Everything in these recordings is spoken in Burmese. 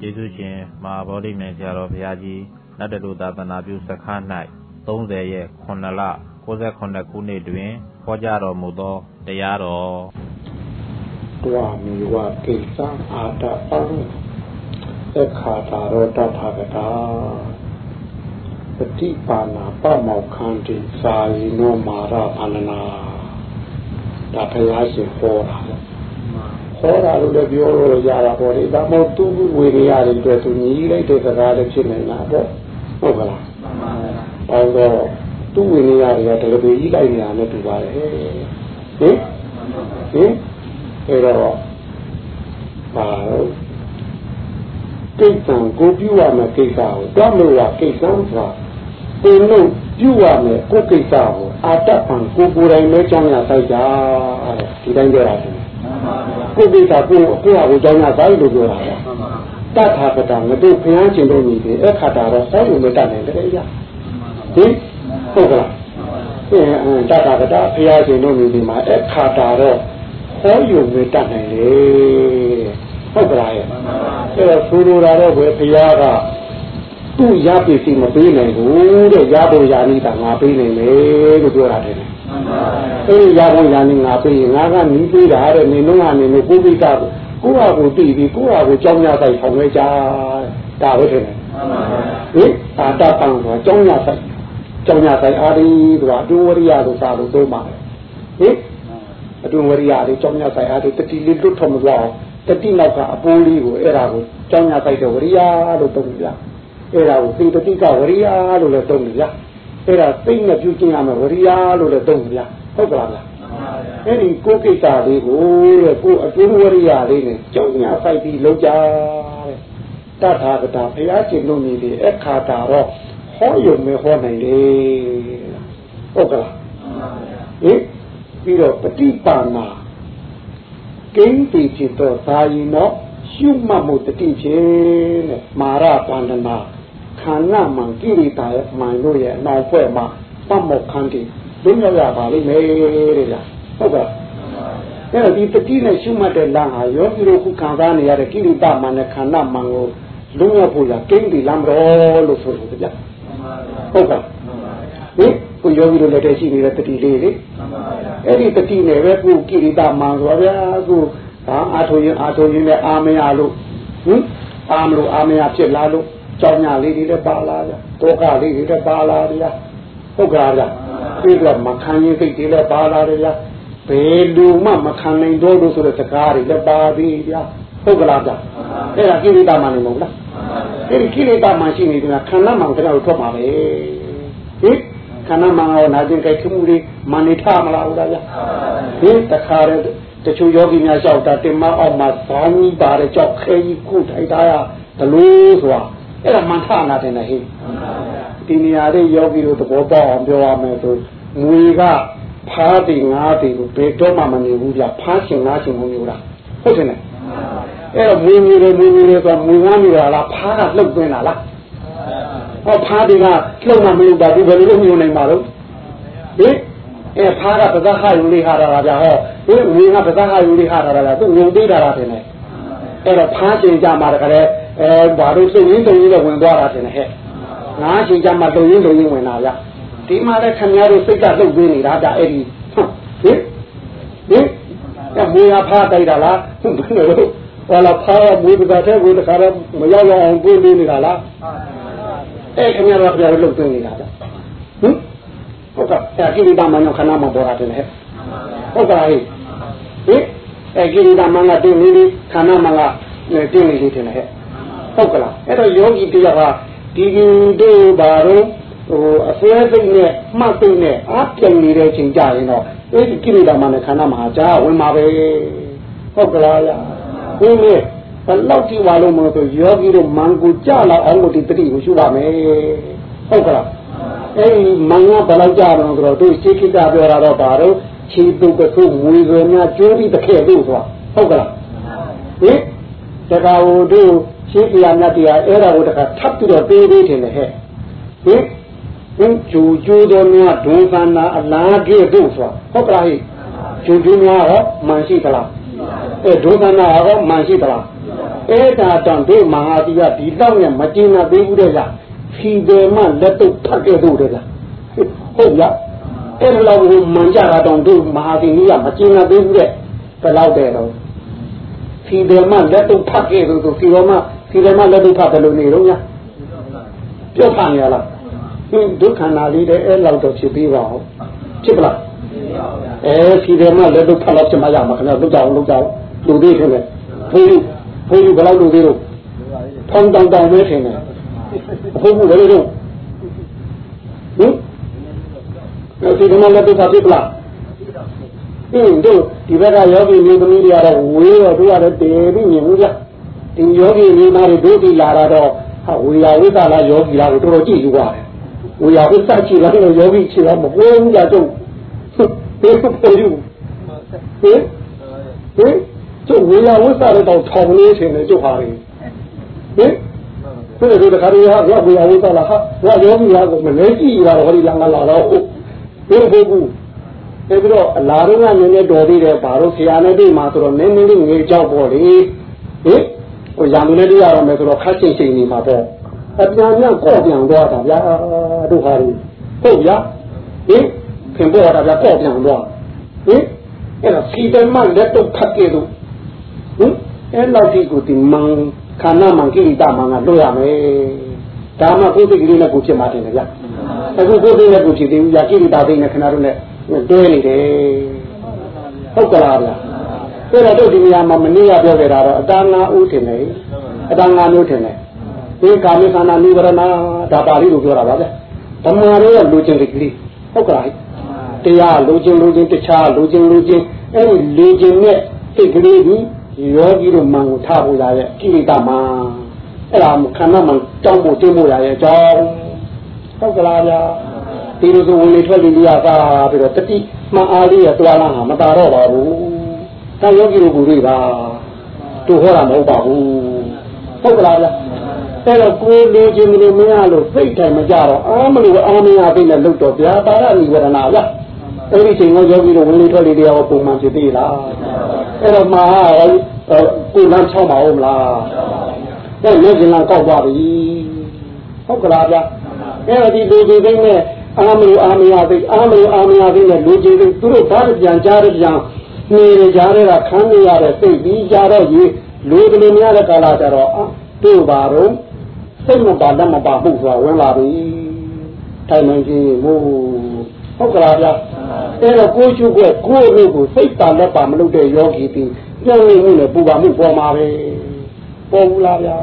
ကျေးဇူးရှင်မဟာဗောဓိမြိုင်ဆရာတော်ဘုရားကြီးနတ်တလူသာသနာပြုစခန်း၌30ရက်9လ68ခုနှစ်တွင်ဟောကြားတော်မူသောတရားတော်တွာမီဝကိစ္စအာတပံအခါတာရောတထာဂတာပฏิပါဏာပမောခန္တိစာယိနောမာရဘာလနာဒါဘုရားရှင်ဟောတာ ဟောတာလို့လည်းပြောလို့ရတာပေါ့လေဒါမှမဟုတ်သူ့ဝေရရတယ်အတွက်သူညီလိုက်တဲ့စကားလည်းဖြစ်နေတာပေါ့ဟုတ်ကလားမှန်ပါပါအဲတော့သူ့ဝေရရတယ်တကယ်ကြီးလိုက်နေတာနဲ့တူပါတယ်ဟင်ဟင်အဲတော့ပါကိစ္စံကိုပြုရမယ်ကိစ္စကိုတွားလို့ရကိစ္စဆိုတာသင်လို့ပြုရမယ်ကိုကိစ္စကိုအာတပံကိုကိုယ်တိုင်လည်းကြောင်းရဆိုင်ကြဒီတိုင်းပြောတာ ကိုကိစ္စကိုကိုဟာကိုကြောင်းရဆိုင်လို့ပြောတာတထာပတံငါတို့ဖျားကျင်လို့နေပြီအခါတာတော့ဆိုင်လို့မတတ်နိုင်တယ်ကြာဟင်ဟုတ်ကလားအဲတထာပတဖျားကျင်လို့နေပြီမှာအခါတာတော့ဟောယုံမတတ်နိုင်လေဟုတ်ကလားရဲ့အဲတော့ဆိုလိုတာတော့ဘယ်ဖျားကသူ့ရပစ္စည်းမပေးနိုင်ဘူးတဲ့ရဖို့ရနေတာငါပေးနိုင်မယ်လို့ပြောတာတယ် အဲဒီရဖို့ရနေငါပေးရင်ငါကနီးပေးတာတဲ့နင်တို့ကနေလို့ကိုပိတာကိုကိုဟာကိုတည်ပြီးကိုဟာကိုကြောင်းရဆိုင်ဆောင်ရကြဒါပဲထင်တယ်ဟင်အာတပံဆိုကြောင်းရဆိုင်ကြောင်းရဆိုင်အာရီဆိုတာအတူဝရိယလို့စာလို့သုံးပါတယ်ဟင်အတူဝရိယလေးကြောင်းရဆိုင်အာရီတတိလေးလွတ်ထမသွားအောင်တတိနောက်ကအပိုးလေးကိုအဲ့ဒါကိုကြောင်းရဆိုင်တဲ့ဝရိယလို့သုံးကြအဲ့ဒါကိုသေတတိကဝရိယလို့လည်းသုံးကြ အဲ့ဒါစိတ်နဲ့ပြုကျင့်ရမယ်ဝရိယလို့လည်းသုံးဗျာဟုတ်ကလားဗျာအဲ့ဒီကိုယ်ကိစ္စလေးကိုတဲ့ကိုယ်အကျိုးဝရိယလေးနဲ့ကြောင်းညာဆိုင်ပြီးလုပ်ကြတဲ့တထာဂတာဘုရားရှင်တို့နေလေအခါတာတော့ဟောရုံနဲ့ဟောနိုင်လေဟုတ်ကလားဟင်ပြီးတော့ပฏิပါဏာကိန်းတိဖြစ်တော့သာရင်တော့ရှုမှတ်မှုတတိဖြစ်တဲ့မာရပန္ဒနာ ခန္ဓာမှန်ကိရိတာရဲ့မှန်လို့ရဲ့နောက်ဖွဲ့မှာပတ်မောခန္တီလွတ်မြောက်ရပါလိမ့်မယ်တဲ့ဗျာဟုတ်ကဲ့အဲ့တော့ဒီတတိနဲ့ရှုမှတ်တဲ့လမ်းဟာယောဂီတို့ခုခံစားနေရတဲ့ကိရိတာမှန်နဲ့ခန္ဓာမှန်ကိုလွတ်မြောက်ဖို့ရကိန်းဒီလမ်းတော်လို့ဆိုလို့ဗျာဟုတ်ကဲ့ဟင်ကိုယောဂီတို့လည်းတည်းရှိနေတဲ့တတိလေးလေအဲ့ဒီတတိနဲ့ပဲကိုကိရိတာမှန်ဆိုဗျာကိုဒါအာထုံရင်အာထုံရင်လည်းအာမရလို့ဟင်အာမလို့အာမရဖြစ်လာလို့ ကြောင်ညာလေးတွေလည်းပါလာကြတောကလေးတွေလည်းပါလာကြဟုတ်ကဲ့ဗျာပြီးတော့မခံရင်စိတ်တွေလည်းပါလာတယ်ဗျာဘယ်လူမှမခံနိုင်တော့လို့ဆိုတဲ့စကားတွေလည်းပါသေးဗျာဟုတ်ကလားဗျာအဲ့ဒါကိလေသာမှနေမဟုတ်လားအဲ့ဒီကိလေသာမှရှိနေတယ်ခန္ဓာမှန်ကတော့ထွက်မှာပဲဟင်ခန္ဓာမှန်ရောနာကျင်ကြိုက်မှုတွေမနေထမလားဟုတ်လားဗျာဟင်တခါတည်းတချို့ယောဂီများလျှောက်တာတင်မအောင်မှာဘောင်းကြီးပါတဲ့ကြောက်ခဲကြီးခုထိုက်တာရဘလို့ဆိုတာ အဲ့ဒါမှန်ထနာတယ်နဲ့ဟိဒီနေရာလေးယောဂီတို့သဘောပေါက်အောင်ပြောရမယ်ဆိုငွေကဖားတယ်ငားတယ်လို့ဘယ်တော့မှမနေဘူးကြာဖားရှင်ငားရှင်မမျိုးလားဟုတ်တယ်နဲ့အဲ့တော့မွေမျိုးတွေမွေမျိုးတွေဆိုမွေငားမျိုးလားဖားကလှုပ်သွင်းတာလားဟောဖားတွေကလှုပ်မှမလို့ပါဘူးဘယ်လိုလုပ်မျိုးနိုင်ပါလို့ဟင်အဲဖားကပဇာခယူလေးဟာတာဗျာဟောဒီငွေကပဇာခယူလေးဟာတာလားသူငုံသေးတာလားတင်နေအဲ့တော့ဖားရှင်ကြမှာတခါလေ အဲဘာလို့စိတ်ရင်းတုံရင်းနဲ့ဝင်သွားတာတင်နေဟဲ့ငါရှင်ကြမှာတုံရင်းတုံရင်းဝင်လာဗျာဒီမှာလည်းခင်ဗျားတို့စိတ်ကလှုပ်ပေးနေတာဒါအဲ့ဒီဟင်ဟင်အဲမွေးဖားတိုက်တာလားဟုတ်တယ်လို့ဟောလာဖားမွေးပဇာတဲ့ကိုတခါတော့မရောက်အောင်ပြေးနေနေတာလားအဲခင်ဗျားတို့ခင်ဗျားတို့လှုပ်ပေးနေတာဗျာဟင်ဟုတ်ကဲ့အဲကိရိတာမနောခဏမပေါ်တာတယ်ဟဲ့ဟုတ်ကဲ့ဟဲ့ဟင်အဲကိရိတာမငါတင်းလေးခန္ဓာမငါတင်းလေးလေးတယ်ဟဲ့ ဟုတ်ကလားအဲ့တော့ယောဂီတရားကဒီဒီတို့ဘာတော့ဟိုအစွဲစိတ်နဲ့မှတ်စိတ်နဲ့အပြိုင်နေတဲ့ချိန်ကြရင်တော့အဲဒီကိရိတာမနဲ့ခန္ဓာမဟာကြာဝင်ပါပဲဟုတ်ကလားဗျာဘုန်းကြီးဘလောက်ကြည့်ပါလို့မလို့ဆိုယောဂီတို့မန်ကိုကြလာအောင်လို့ဒီတတိကိုရှုပါမယ်ဟုတ်ကလားအဲဒီမန်ကဘလောက်ကြတော့ဆိုတော့တို့ရှေးခိတပြောတာတော့ဘာတော့ခြေတုပ်ကဆုမွေစွယ်များကျိုးပြီးတစ်ခဲတို့ဆိုတာဟုတ်ကလားဟင်တခါဟိုတို့ ရှင်းတရားမြတ်တရားအဲ့ဒါကိုတခါထပ်ပြီးတော့ပေးပေးတယ်ဟဲ့ဟင်ဟင်ဂျူဂျူတော်များဒုံသနာအလားကဲ့သို့ဆိုဟုတ်ကလားဟိဂျူဂျူများဟောမှန်ရှိသလားအဲဒုက္ခနာဟောမှန်ရှိသလားအဲ့ဒါတောင်ဒီမဟာတိကဒီတော့နဲ့မကျင်နာသေးဘူးတဲ့လားဖီတယ်မှလက်တော့ဖတ်ခဲ့လို့တဲ့လားဟုတ်လားအဲ့လိုမှန်ကြတာတောင်ဒီမဟာတိကြီးကမကျင်နာသေးဘူးတဲ့ဘယ်လောက်တဲ့တော့ဖီတယ်မှလက်တော့ဖတ်ခဲ့လို့သူဖီတယ်မှ ဖီတယ်မှလက်တော့ဖတ်တယ်လို့နေတော့ညာပြောဖန်ရလားဟင်းဒုက္ခနာလေးတဲ့အဲ့လောက်တော့ဖြစ်ပြီးပါဦးဖြစ်ပလားအဲဖီတယ်မှလက်တော့ဖတ်လို့ဖြစ်မှရမှာခင်ဗျာလုပ်ကြအောင်လုပ်ကြအောင်လူသေးခင်ဗျာဘုန်းဘုန်းကြီးဘယ်လောက်လူသေးတော့ထောင်းတောင်တောင်ပဲထင်တယ်ဘုန်းကြီးဘယ်လိုတော့ဟင်ဒီကမလည်းတော့ဖြစ်ပလားဟင်းတို့ဒီဘက်ကယောဂီမျိုးသမီးတွေကတော့ဝေးတော့တို့ရတယ်တည်ပြီးမြင်ဘူးကြ ဒီယောဂီမျိုးသားတွေတို့ဒီလာတော့ဟာဝေယဝိသလာယောဂီလာကိုတော်တော်ကြည့်ယူပါတယ်ဝေယဝိသကြည့်လာတော့ယောဂီခြေတော့မကွေးဘူးကြတော့ဟင်ဘယ်လိုဟင်ဟင်ကျုပ်ဝေယဝိသလည်းတော့ထောင်လေးထင်တယ်ကျုပ်ဟာတွေဟင်ဘယ်လိုတခါတည်းဟာဝေယဝိသလာဟာဝါယောဂီလာကိုမလဲကြည့်ရတော့ဟောဒီလာငါလာတော့ဘယ်လိုဘူးအဲ့ပြီးတော့အလားတော့ကနည်းနည်းတော်သေးတယ်ဘာလို့ဆရာနဲ့တွေ့မှာဆိုတော့နည်းနည်းလေးငေကြောက်ပေါ့လေဟင် ဟိုရံလေးတွေ့ရတော့မယ်ဆိုတော့ခက်ချင်းချင်းနေမှာပေါ့အပြန်ပြန်ကော့ပြန်တော့တာဗျာတို့ဟာတွေဟုတ်ဗျာဟင်ခင်ဗျာတာဗျာကော့ပြန်တော့ဟင်အဲ့ဒါစီတမလက်တော့ခတ်ကြလို့ဟင်အဲ့လောက်ဒီကိုဒီမန်ခန္ဓာမန်ကိရိတာမန်ကလွတ်ရမယ်ဒါမှကိုယ်စိတ်ကလေးနဲ့ကိုဖြစ်မှာတယ်ဗျာအခုကိုယ်စိတ်နဲ့ကိုဖြစ်သေးဘူးယာကိရိတာသိနေခဏတို့နဲ့တွဲနေတယ်ဟုတ်ကလားဗျာ အဲ့တော့တို့ဒီနေရာမှာမနေ့ကပြောခဲ့တာတော့အတာငါဥထင်တယ်အတာငါမျိုးထင်တယ်ဒီကာမိသနာနိဗ္ဗာန်ဒါပါဠိလိုပြောတာပါဗျာဓမ္မရောလူချင်းကလေးဟုတ်ကလားတရားလူချင်းလူချင်းတခြားလူချင်းလူချင်းအဲ့ဒီလူချင်းနဲ့စိတ်ကလေးကြီးယောဂီတို့မှန်ကိုထားဖို့ရရဲ့ကိလေသာမှအဲ့ဒါခန္ဓာမှတောင်းဖို့တင်းဖို့ရရဲ့အကြောင်းဟုတ်ကလားဗျာဒီလိုဆိုဝင်လေထွက်လေလေးရပါပြီးတော့တတိမှန်အားလေးရတွားလာမှာမတာတော့ပါဘူး။ ဒါယောဂီတို့ကူတွေပါတို့ဟောတာမဟုတ်ပါဘူး။ဟုတ်ကလားဗျာ။အဲ့တော့ကိုလိုချင်လို့မရလို့စိတ်တိုင်မကြတော့အာမလို့အာမရသိနဲ့လုတ်တော့ဗျာပါရဏိဝရဏဗျာ။အဲ့ဒီချိန်ကယောဂီတို့ဝင်လေထွက်လေတရားကိုပုံမှန်ဖြစ်သေးလား။အဲ့တော့မှာကိုလမ်းချောင်းပါဦးမလား။အဲ့လက်ကျင်လမ်းကောက်သွားပြီ။ဟုတ်ကလားဗျာ။အဲ့တော့ဒီလူတွေသိနဲ့အာမလို့အာမရသိအာမလို့အာမရသိနဲ့လူကြီးတွေသူတို့ဘာပြန်ကြားရပြန် နေရကြရတာခန်းနေရတဲ့စိတ်ပြီးကြတော့ရေလူကလေးများတဲ့ကာလကြတော့အတို့ပါတော့စိတ်မပါလက်မပါမှုဆိုတာဝင်လာပြီထိုင်နေကြီးမို့ဟုတ်ကလားဗျာအဲ့တော့ကိုချုပ်ကကိုယ့်လူကိုစိတ်ပါလက်ပါမလုပ်တဲ့ယောဂီပြီးပြောင်းနေမှုနဲ့ပူပါမှုပေါ်မှာပဲပေါ်ဘူးလားဗျာ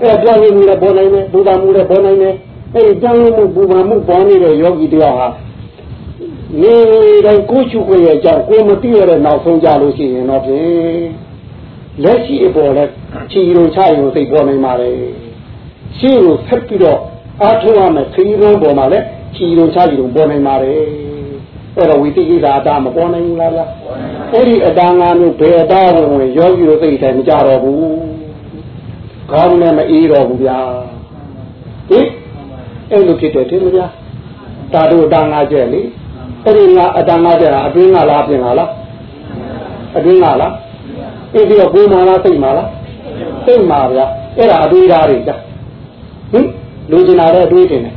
အဲ့ပြောင်းနေမှုနဲ့ပေါ်နိုင်တယ်ပူပါမှုနဲ့ပေါ်နိုင်တယ်အဲ့ဒီကြောင်းမှုပူပန်မှုပေါ်နေတဲ့ယောဂီတရားဟာ နေတိုင်းကိုချုပ်ခွင့်ရဲ့အကြောင်းကိုမသိရတဲ့နောက်ဆုံးကြလို့ရှိရင်တော့ဖြင့်လက်ရှိအပေါ်လဲချီရုံချရုံစိတ်ပေါ်နိုင်ပါလေရှင်းကိုဆက်ပြီးတော့အားထုတ်ရမယ်ခရီးရုံးပေါ်မှာလဲချီရုံချရုံပေါ်နိုင်ပါလေအဲ့တော့ဝိသိကိသာအတာမပေါ်နိုင်ဘူးလားဗျာအဲ့ဒီအတာငါမျိုးဘယ်အတာဝင်ဝင်ယောဂီတို့သိတယ်မကြတော့ဘူးခေါင်းနဲ့မအေးတော့ဘူးဗျာဟင်အဲ့လိုဖြစ်တယ်ထင်မလားတာတို့အတန်ငါကျက်လေ အဲ့ဒီငါအတန်ငါကျက်တာအတွင်းကလားပြင်ကလားအတွင်းကလားအဲ့ဒီတော့ကိုယ်မာလားသိမှာလားသိမှာဗျာအဲ့ဒါအတွေးဓာတ်တွေကြာဟင်လူကျင်လာတဲ့အတွေးတင်တယ်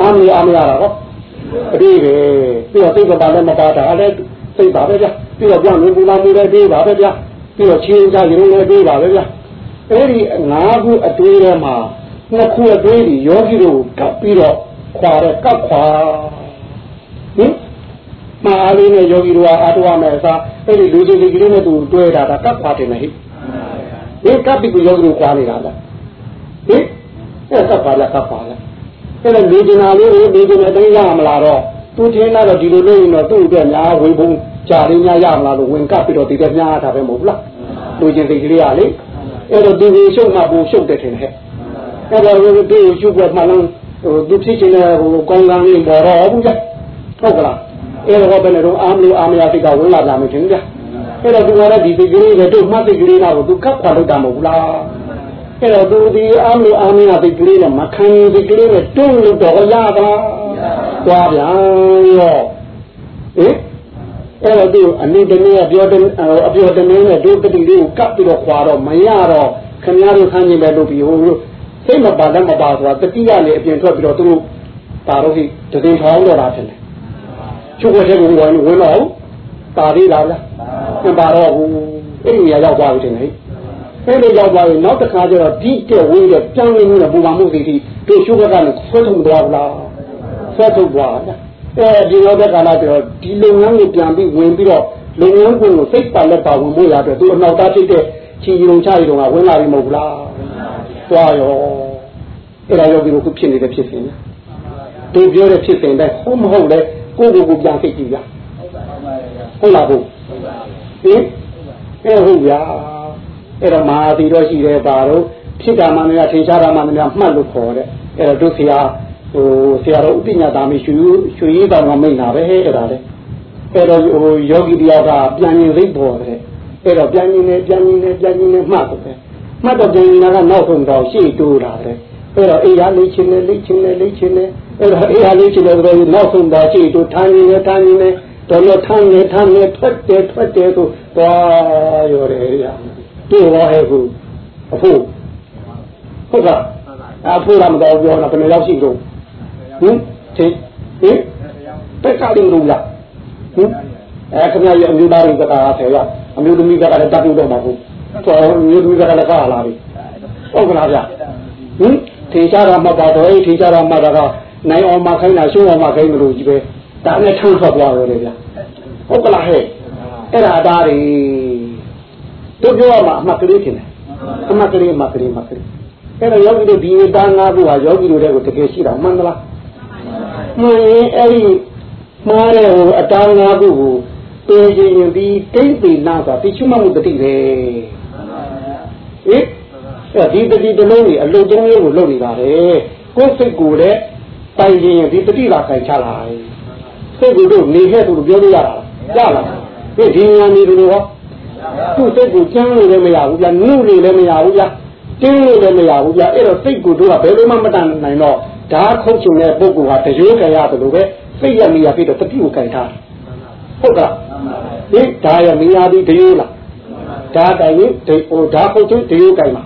အာမရအာမရတာဟောအတွေးပဲပြီးတော့သိကပါလည်းမပါတာလည်းသိပါပဲဗျာပြီးတော့ကြောင်းနေပူလာမှုလည်းတွေးပါပဲဗျာပြီးတော့ချင်းချရုံလည်းတွေးပါပဲဗျာအဲ့ဒီငါးခုအတွေးထဲမှာနှစ်ခုအသေးကြီးယောဂီတို့ကပ်ပြီးတော့ခွာတဲ့ကပ်ခွာဟင် မာအားလေးနဲ့ယောဂီတို့ကအားထုတ်ရမယ်အစားအဲ့ဒီလူချင်းဒီကလေးနဲ့သူတွဲတာကကပ်ခွာတယ်မဟိဟင်ကပ်ပြီးကိုယောဂီတို့ခွာနေတာလားဟင်အဲ့ကပ်ခွာလားကပ်ခွာလားအဲ့ဒါလူချင်းနာလေးကိုလူချင်းနဲ့တိုင်းရမလားတော့သူထင်းတော့ဒီလိုလုပ်ရင်တော့သူ့အတွက်များဝေဘုံကြာလေးများရမလားလို့ဝင်ကပ်ပြီးတော့ဒီတဲ့များတာပဲမဟုတ်လားလူချင်းဒီကလေးကလေအဲ့တော့ဒီကိုရှုပ်မှပူရှုပ်တယ်ထင်တယ်အဲ့တော့ဒီကိုရှုပ်ွက်မှလည်းဟိုသူဖြစ်ချင်တဲ့ဟိုကောင်းကောင်းလေးပေါ်တော့ဘူးကြဟုတ်ကလား အဲ့တော့ဘယ်နဲ့တော့အာမလို့အာမရစိတ်ကဝင်လာကြမယ်ထင်ကြအဲ့တော့သူကလည်းဒီစိတ်ကလေးနဲ့တို့မှတ်စိတ်ကလေးတော့သူကပ်ခွာလို့တာမဟုတ်လားအဲ့တော့သူဒီအာမလို့အာမရစိတ်ကလေးနဲ့မခံစိတ်ကလေးနဲ့တွန်းလို့တော့ရတာသွားပြန်ရောဟင်အဲ့တော့သူအနည်းတနည်းပြောတယ်အပြောတနည်းနဲ့ဒုတတိလေးကိုကပ်ပြီးတော့ခွာတော့မရတော့ခင်ဗျားတို့ဆန်းကျင်ပဲလုပ်ပြီးဟိုစိတ်မပါလည်းမပါဆိုတာတတိယလေးအပြင်ထွက်ပြီးတော့သူတို့ပါတော့ဒီတည်ထောင်းတော့တာဖြစ်တယ် ချုပ်ဝဲတဲ့ကိုဝင်ဝင်တော့ပါသေးလားလားမပါတော့ဘူးအဲ့ဒီရရောက်သွားပြီတင်လေအဲ့လိုရောက်သွားရင်နောက်တစ်ခါကျတော့ဒီတဲ့ဝေးတဲ့ပြန်နေမှုနဲ့ပူပါမှုတွေဒီတို့ရှုပ်ကလည်းဆွဲထုတ်သွားဘူးလားဆွဲထုတ်သွားတယ်အဲဒီရောက်တဲ့ကာလကျတော့ဒီလုပ်ငန်းကိုပြန်ပြီးဝင်ပြီးတော့လုပ်ငန်းကိုစိတ်ပါလက်ပါဝင်ဖို့ရတဲ့သူအနောက်သားဖြစ်တဲ့ချီရုံချရီတုံကဝင်လာပြီမဟုတ်ဘူးလားသွားရောအဲ့ဒါရောက်ပြီးတော့ခုဖြစ်နေတဲ့ဖြစ်စဉ်ညာတို့ပြောတဲ့ဖြစ်စဉ်တိုင်းဟုတ်မဟုတ်လဲ ကိုယ့်ကိုယ်ကိုပြန်သိကြည့်ရဟုတ်လားဘုဟင်အဲဟုတ်ဗျာအဲ့တော့မာသီတော့ရှိတယ်ပါတော့ဖြစ်တာမှမများထင်ရှားတာမှမများမှတ်လို့ခေါ်တဲ့အဲ့တော့တို့ဆရာဟိုဆရာတော်ဥပညာသားမရှိဘူးရွှေရေးတော်ကမိတ်တာပဲအဲ့ဒါလေအဲ့တော့ဟိုယောဂီတယောက်ကပြန်ရင်သိပေါ်တယ်အဲ့တော့ပြန်ရင်လည်းပြန်ရင်လည်းပြန်ရင်လည်းမှတ်တယ်မှတ်တော့ပြန်ရင်ကနောက်ဆုံးတော့ရှေ့တိုးတာလေအဲ့တော့အေးရလေးချင်းနဲ့လေးချင်းနဲ့လေးချင်းနဲ့ အဲ့တော့အေးရလေးချင်းနဲ့ဆိုတော့နောက်ဆုံးတော့ရှေ့တိုးထိုင်နေတယ်ထိုင်နေတယ်တော်တော်ထမ်းနေထမ်းနေထွက်တယ်ထွက်တယ်ဆိုသွားရော်တယ်ရတွေ့တော့ဟဲ့ခုအဖို့ဟုတ်ကဲ့အဖိုးကမတော်ပြောတာဘယ်နှယောက်ရှိတော့ဟင်သိဟင်တက်ကလေးလို့လားဟင်အဲခင်ဗျားရဲ့အမျိုးသားတွေကဆယ်ရောက်အမျိုးသမီးကလည်းတက်ပြီးတော့မှာဟုတ်တော်အမျိုးသမီးကလည်းကားလာပြီဟုတ်ကလားဗျဟင်ထေချတာမှတ်ပါတော့ထေချတာမှတ်တာက နိုင်အောင်မခိုင်းတာရှုံးအောင်မခိုင်းလို့ကြီးပဲဒါနဲ့ထမ်းထွက်သွားတယ်ဗျဟုတ်ကလားဟဲ့အဲ့ဒါဒါတွေတို့ပြောရမှာအမှတ်ကလေးထင်တယ်အမှတ်ကလေးအမှတ်ကလေးအမှတ်ကလေးအဲ့တော့ယောဂီတို့ဒီသားငါးခုဟာယောဂီတို့တဲ့ကိုတကယ်ရှိတာမှန်သလားမှန်ရင်အဲ့ဒီမှားတဲ့ဟိုအတောင်းငါးခုကိုပြင်ရင်ရင်ဒီကိမ့်ပေနာဆိုတာတိချွတ်မှုတတိပဲဟင်အဲ့ဒီတတိတလုံးကြီးအလုတ်တုံးလေးကိုလုပ်နေတာလေကိုယ်စိတ်ကိုလည်း တိုင်ရင်ဒီတတိလာခိုင်ချလာတယ်စိတ်ကိုတို့နေခဲ့သူလို့ပြောလို့ရတာရလားဒီဒီညာနေလို့ဟောသူ့စိတ်ကိုကျမ်းလို့လည်းမရဘူးဗျာနုလို့လည်းမရဘူးဗျာတင်းလို့လည်းမရဘူးဗျာအဲ့တော့စိတ်ကိုတို့ကဘယ်လိုမှမတန်နိုင်တော့ဓာခုတ်ချင်တဲ့ပုဂ္ဂိုလ်ဟာတရိုးကြရတယ်လို့ပဲစိတ်ရမိရပြီးတော့တတိကိုကြိုင်ထားဟုတ်ကဲ့ဒီဓာရမိရပြီးတရိုးလားဓာတိုင်ရင်ဒီဟိုဓာခုတ်ချင်တရိုးကြိုင်မှာ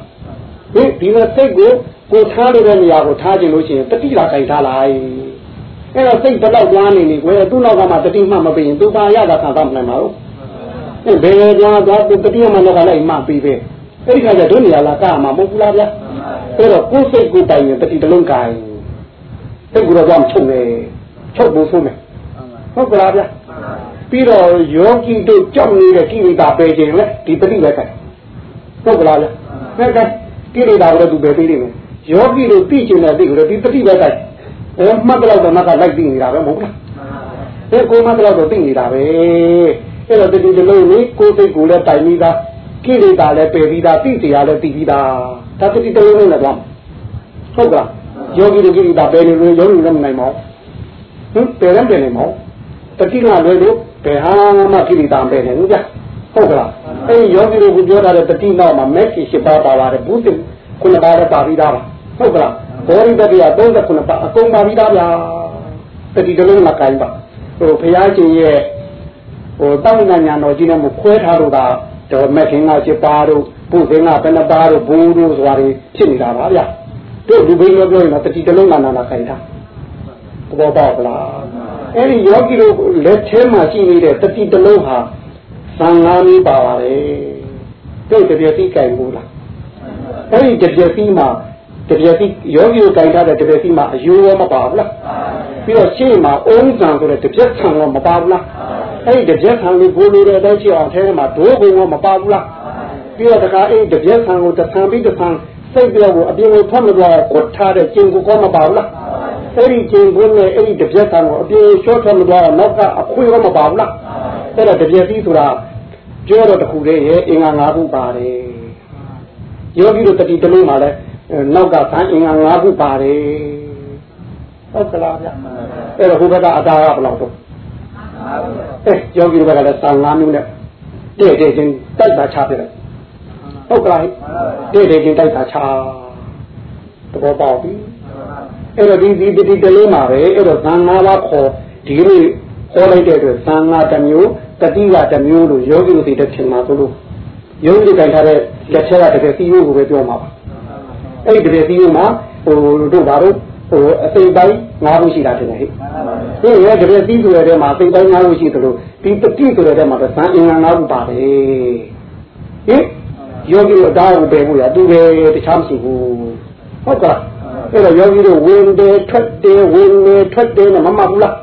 ဒီဒီမဲ့စိတ်ကို ကိုထားလို့တဲ့နေရာကိုထားခြင်းလို့ရှိရင်တတိလာကြိုင်ထားလိုက်အဲ့တော့စိတ်ဘယ်တော့သွားနေနေကွယ်သူ့နောက်ကမှတတိမှမပေးရင်သူပါရတာခံစားမနိုင်ပါဘူးအဲ့ဘယ်သွားသွားတတိမှတော့ကလည်းမှပြီးပဲအဲ့ဒီကကြဒုနေရာလာကမှာမဟုတ်ဘူးလားဗျာအဲ့တော့ကိုယ်စိတ်ကိုတိုင်ရင်တတိတလုံးကိုင်စိတ်ကိုတော့ကြောင့်ချုပ်နေချုပ်ဖို့ဆိုမယ်ဟုတ်ကလားဗျာပြီးတော့ယောဂီတို့ကြောက်နေတဲ့ကိလေသာပယ်ခြင်းလေဒီတတိပဲကဲဟုတ်ကလားဗျာဆက်ကကိလေသာကိုလည်းသူပယ်ပေးနေမယ် ယောဂီတို့သိကျင်တဲ့သိကိုလည်းဒီတတိပဲကဲအဲမှတ်တော့တော့မှတ်ကလိုက်သိနေတာပဲမဟုတ်လားအဲကိုမှတ်တော့တော့သိနေတာပဲအဲ့တော့တတိတလုံးလေးကိုယ်စိတ်ကိုလည်းတိုင်ပြီးသားကိလေသာလည်းပယ်ပြီးသားသိတရားလည်းသိပြီးသားဒါတတိတလုံးနဲ့တော့ဟုတ်ကလားယောဂီတို့ကိလေသာပယ်နေလို့ယောဂီလည်းမနိုင်ပါဘူးဟင်ပယ်လည်းပယ်နေမဟုတ်တတိကလွယ်လို့ဘယ်ဟာမှကိလေသာပယ်နေဘူးဗျဟုတ်ကလားအဲဒီယောဂီတို့ကပြောတာတဲ့တတိနောက်မှာမက်ကြီးရှိပါပါပါတယ်ဘုသူ ခုနပါလည်းပါပြီးသားပါဟုတ်ကလားဘောရိတတိယ39ပါအကုန်ပါပြီးသားဗျာတတိတလုံးမကိုင်းပါဟိုဘုရားရှင်ရဲ့ဟိုတောင်းတညာတော်ကြီးနဲ့မခွဲထားလို့ကတော့မခင်က7ပါးတို့ဘုဇင်ကဘယ်နှပါးတို့ဘူးတို့ဆိုတာတွေဖြစ်နေတာပါဗျာတို့ဒီဘိန်းပြောပြောရင်တော့တတိတလုံးကနာနာခိုင်းတာသဘောပေါက်လားအဲ့ဒီယောဂီတို့လက်ထဲမှာရှိနေတဲ့တတိတလုံးဟာသံဃာမျိုးပါပါတယ်တို့တပြည့်စီကြိုင်ဘူးလား အဲ့ဒီတပြည့်စီမှာတပြည့်စီယောဂီကိုကြိုင်ထားတဲ့တပြည့်စီမှာအယိုးရောမပါဘူးလားပြီးတော့ရှေ့မှာအုံးဆံဆိုတဲ့တပြည့်ဆံရောမပါဘူးလားအဲ့ဒီတပြက်ဆံလေးဘိုးလိုတဲ့အတိုင်းကြည့်အောင်ထဲမှာဒိုးဘုံကမပါဘူးလားပြီးတော့တခါအဲ့ဒီတပြက်ဆံကိုတဆံပြီးတဆံစိတ်ပြောကိုအပြင်ကိုထွက်မသွားကွတ်ထားတဲ့ကျင်ကိုကောမပါဘူးလားအဲ့ဒီကျင်ကိုနဲ့အဲ့ဒီတပြက်ဆံကိုအပြင်ရှော့ထွက်မသွားတော့နောက်ကအခွေရောမပါဘူးလားအဲ့ဒါတပြက်ပြီးဆိုတာပြောတော့တခုတည်းရဲ့အင်္ဂါ၅ခုပါတယ် ယောဂီတို့တတိတလုံးမှာလဲနောက်ကသံအင်္ဂါ၅ခုပါတယ်ဟုတ်ကလားဗျအဲ့တော့ဟိုဘက်ကအတားကဘယ်လောက်တော့အဲယောဂီတွေကလည်းစာငါးမျိုးနဲ့တဲ့တဲ့ချင်းတိုက်တာချပြတယ်ဟုတ်ကလားတဲ့တဲ့ချင်းတိုက်တာချတဘောပေါက်ပြီအဲ့တော့ဒီဒီဒီတလေးမှာပဲအဲ့တော့သံဃာပါခေါ်ဒီလိုခေါ်လိုက်တဲ့အတွက်သံဃာတစ်မျိုးတတိကတစ်မျိုးလို့ယောဂီတို့သိတဲ့ထင်မှာဆိုလို့ ယောဂီတွေကြိုင်ထားတဲ့လက်ချက်ကတကယ်သီးရိုးကိုပဲပြောမှာပါအဲ့ဒီတကယ်သီးရိုးမှာဟိုတို့ဘာလို့ဟိုအစိမ့်ပိုင်း၅ခုရှိတာတင်တယ်ဟဲ့ဒီရဲ့တကယ်သီးဆိုတဲ့မှာအစိမ့်ပိုင်း၅ခုရှိသလိုဒီတတိဆိုတဲ့မှာတော့ဇန်အင်္ဂါ၅ခုပါတယ်ဟင်ယောဂီတို့အသားကိုပယ်ဖို့ရသူပဲတခြားမရှိဘူးဟုတ်ကဲ့အဲ့တော့ယောဂီတို့ဝင်တယ်ထွက်တယ်ဝင်တယ်ထွက်တယ်နဲ့မမှတ်ဘူးလား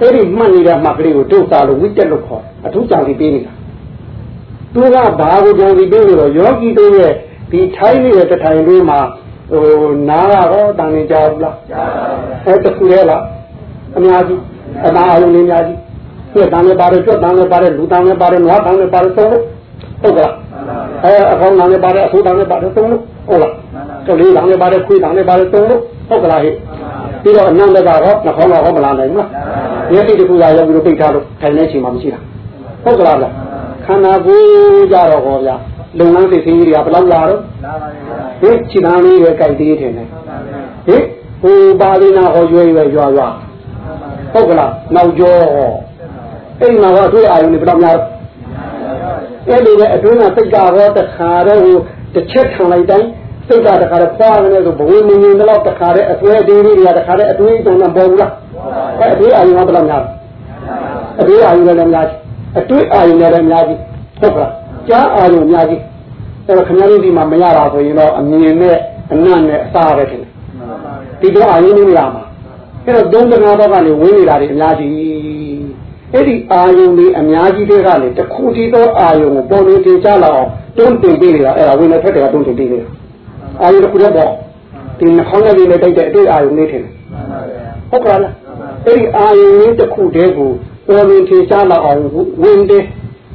အဲ့ဒီမှတ်နေတဲ့မှတ်ကလေးကိုဒုစာလို့ဝိတက်လို့ခေါ်အထူးကြောင့်ဒီပေးနေတာ သူကဘာကိုကြောင့်ဒီပေးလို့တော့ယောဂီတို့ရဲ့ဒီထိုင်းနေတဲ့တထိုင်လေးမှာဟိုနားတော့တန်နေကြဘူးလားအဲ့တခုရဲ့လားအများကြီးအနာအလုံးလေးအများကြီးပြတ်တန်လည်းပါတယ်ကြွတ်တန်လည်းပါတယ်လူတန်လည်းပါတယ်နွားတန်လည်းပါတယ်သုံးလို့ဟုတ်ကလားအဲအကောင်းတန်လည်းပါတယ်အဆိုးတန်လည်းပါတယ်သုံးလို့ဟုတ်လားကလေးတန်လည်းပါတယ်ခွေးတန်လည်းပါတယ်သုံးလို့ဟုတ်ကလားဟဲ့ပြီးတော့အနန္တကတော့နှခေါင်းတော့မလာနိုင်ဘူးလားဒီအတိတခုသာရောက်ပြီးတော့ပိတ်ထားလို့ထိုင်နေချိန်မှမရှိတာဟုတ်ကလားဗျ ခန္ဓာကိုယ်ကြတော့ဟောဗျာလုပ်ငန်းစိတ်ဆင်းကြီးတွေကဘယ်လောက်လာတော့ဟင်ခြေသားလေးပဲကြိုက်သေးတယ်နဲ့ဟင်ဟိုပါလေးနာဟောရွယ်ရွယ်ရွာရွာဟုတ်ကလားနောက်ကျော်ဟောအဲ့ဒီမှာဟောအတွေ့အာရုံတွေဘယ်တော့များအဲ့ဒီပဲအတွင်းကစိတ်ကဟောတခါတော့ဟိုတစ်ချက်ခံလိုက်တိုင်းစိတ်ကတခါတော့ဖွာနေဆိုဘဝမငြိမ်တော့တခါတည်းအစွဲသေးလေးတွေကတခါတည်းအတွေ့အကြုံနဲ့ပေါ်ဘူးလားအဲ့အတွေ့အာရုံကဘယ်လောက်များအတွေ့အာရုံလည်းများ အတွေ့အာရုံလည်းများကြီးဟုတ်ကလားကြားအာရုံများကြီးအဲ့တော့ခင်ဗျားတို့ဒီမှာမရတာဆိုရင်တော့အမြင်နဲ့အနတ်နဲ့အစားပဲထင်တယ်ဒီတော့အာရုံနေရမှာအဲ့တော့သုံးတနာတော့ကနေဝင်းနေတာတွေအများကြီးအဲ့ဒီအာယုန်တွေအများကြီးတွေကလေတခုတည်းသောအာယုန်ကိုပေါ်နေတင်ကြလောက်အောင်တွန်းတင်ပေးနေတာအဲ့ဒါဝိနေဖက်တွေကတွန်းတင်ပေးနေတာအာယုန်တစ်ခုတည်းပေါ့ဒီနှခေါင်းနဲ့လေးနဲ့တိုက်တဲ့အတွေ့အာယုန်လေးထင်တယ်ဟုတ်ကဲ့လားအဲ့ဒီအာယုန်လေးတစ်ခုတည်းကို ပေါ်နေတင်ကြလောက်အောင်ဝင်တယ်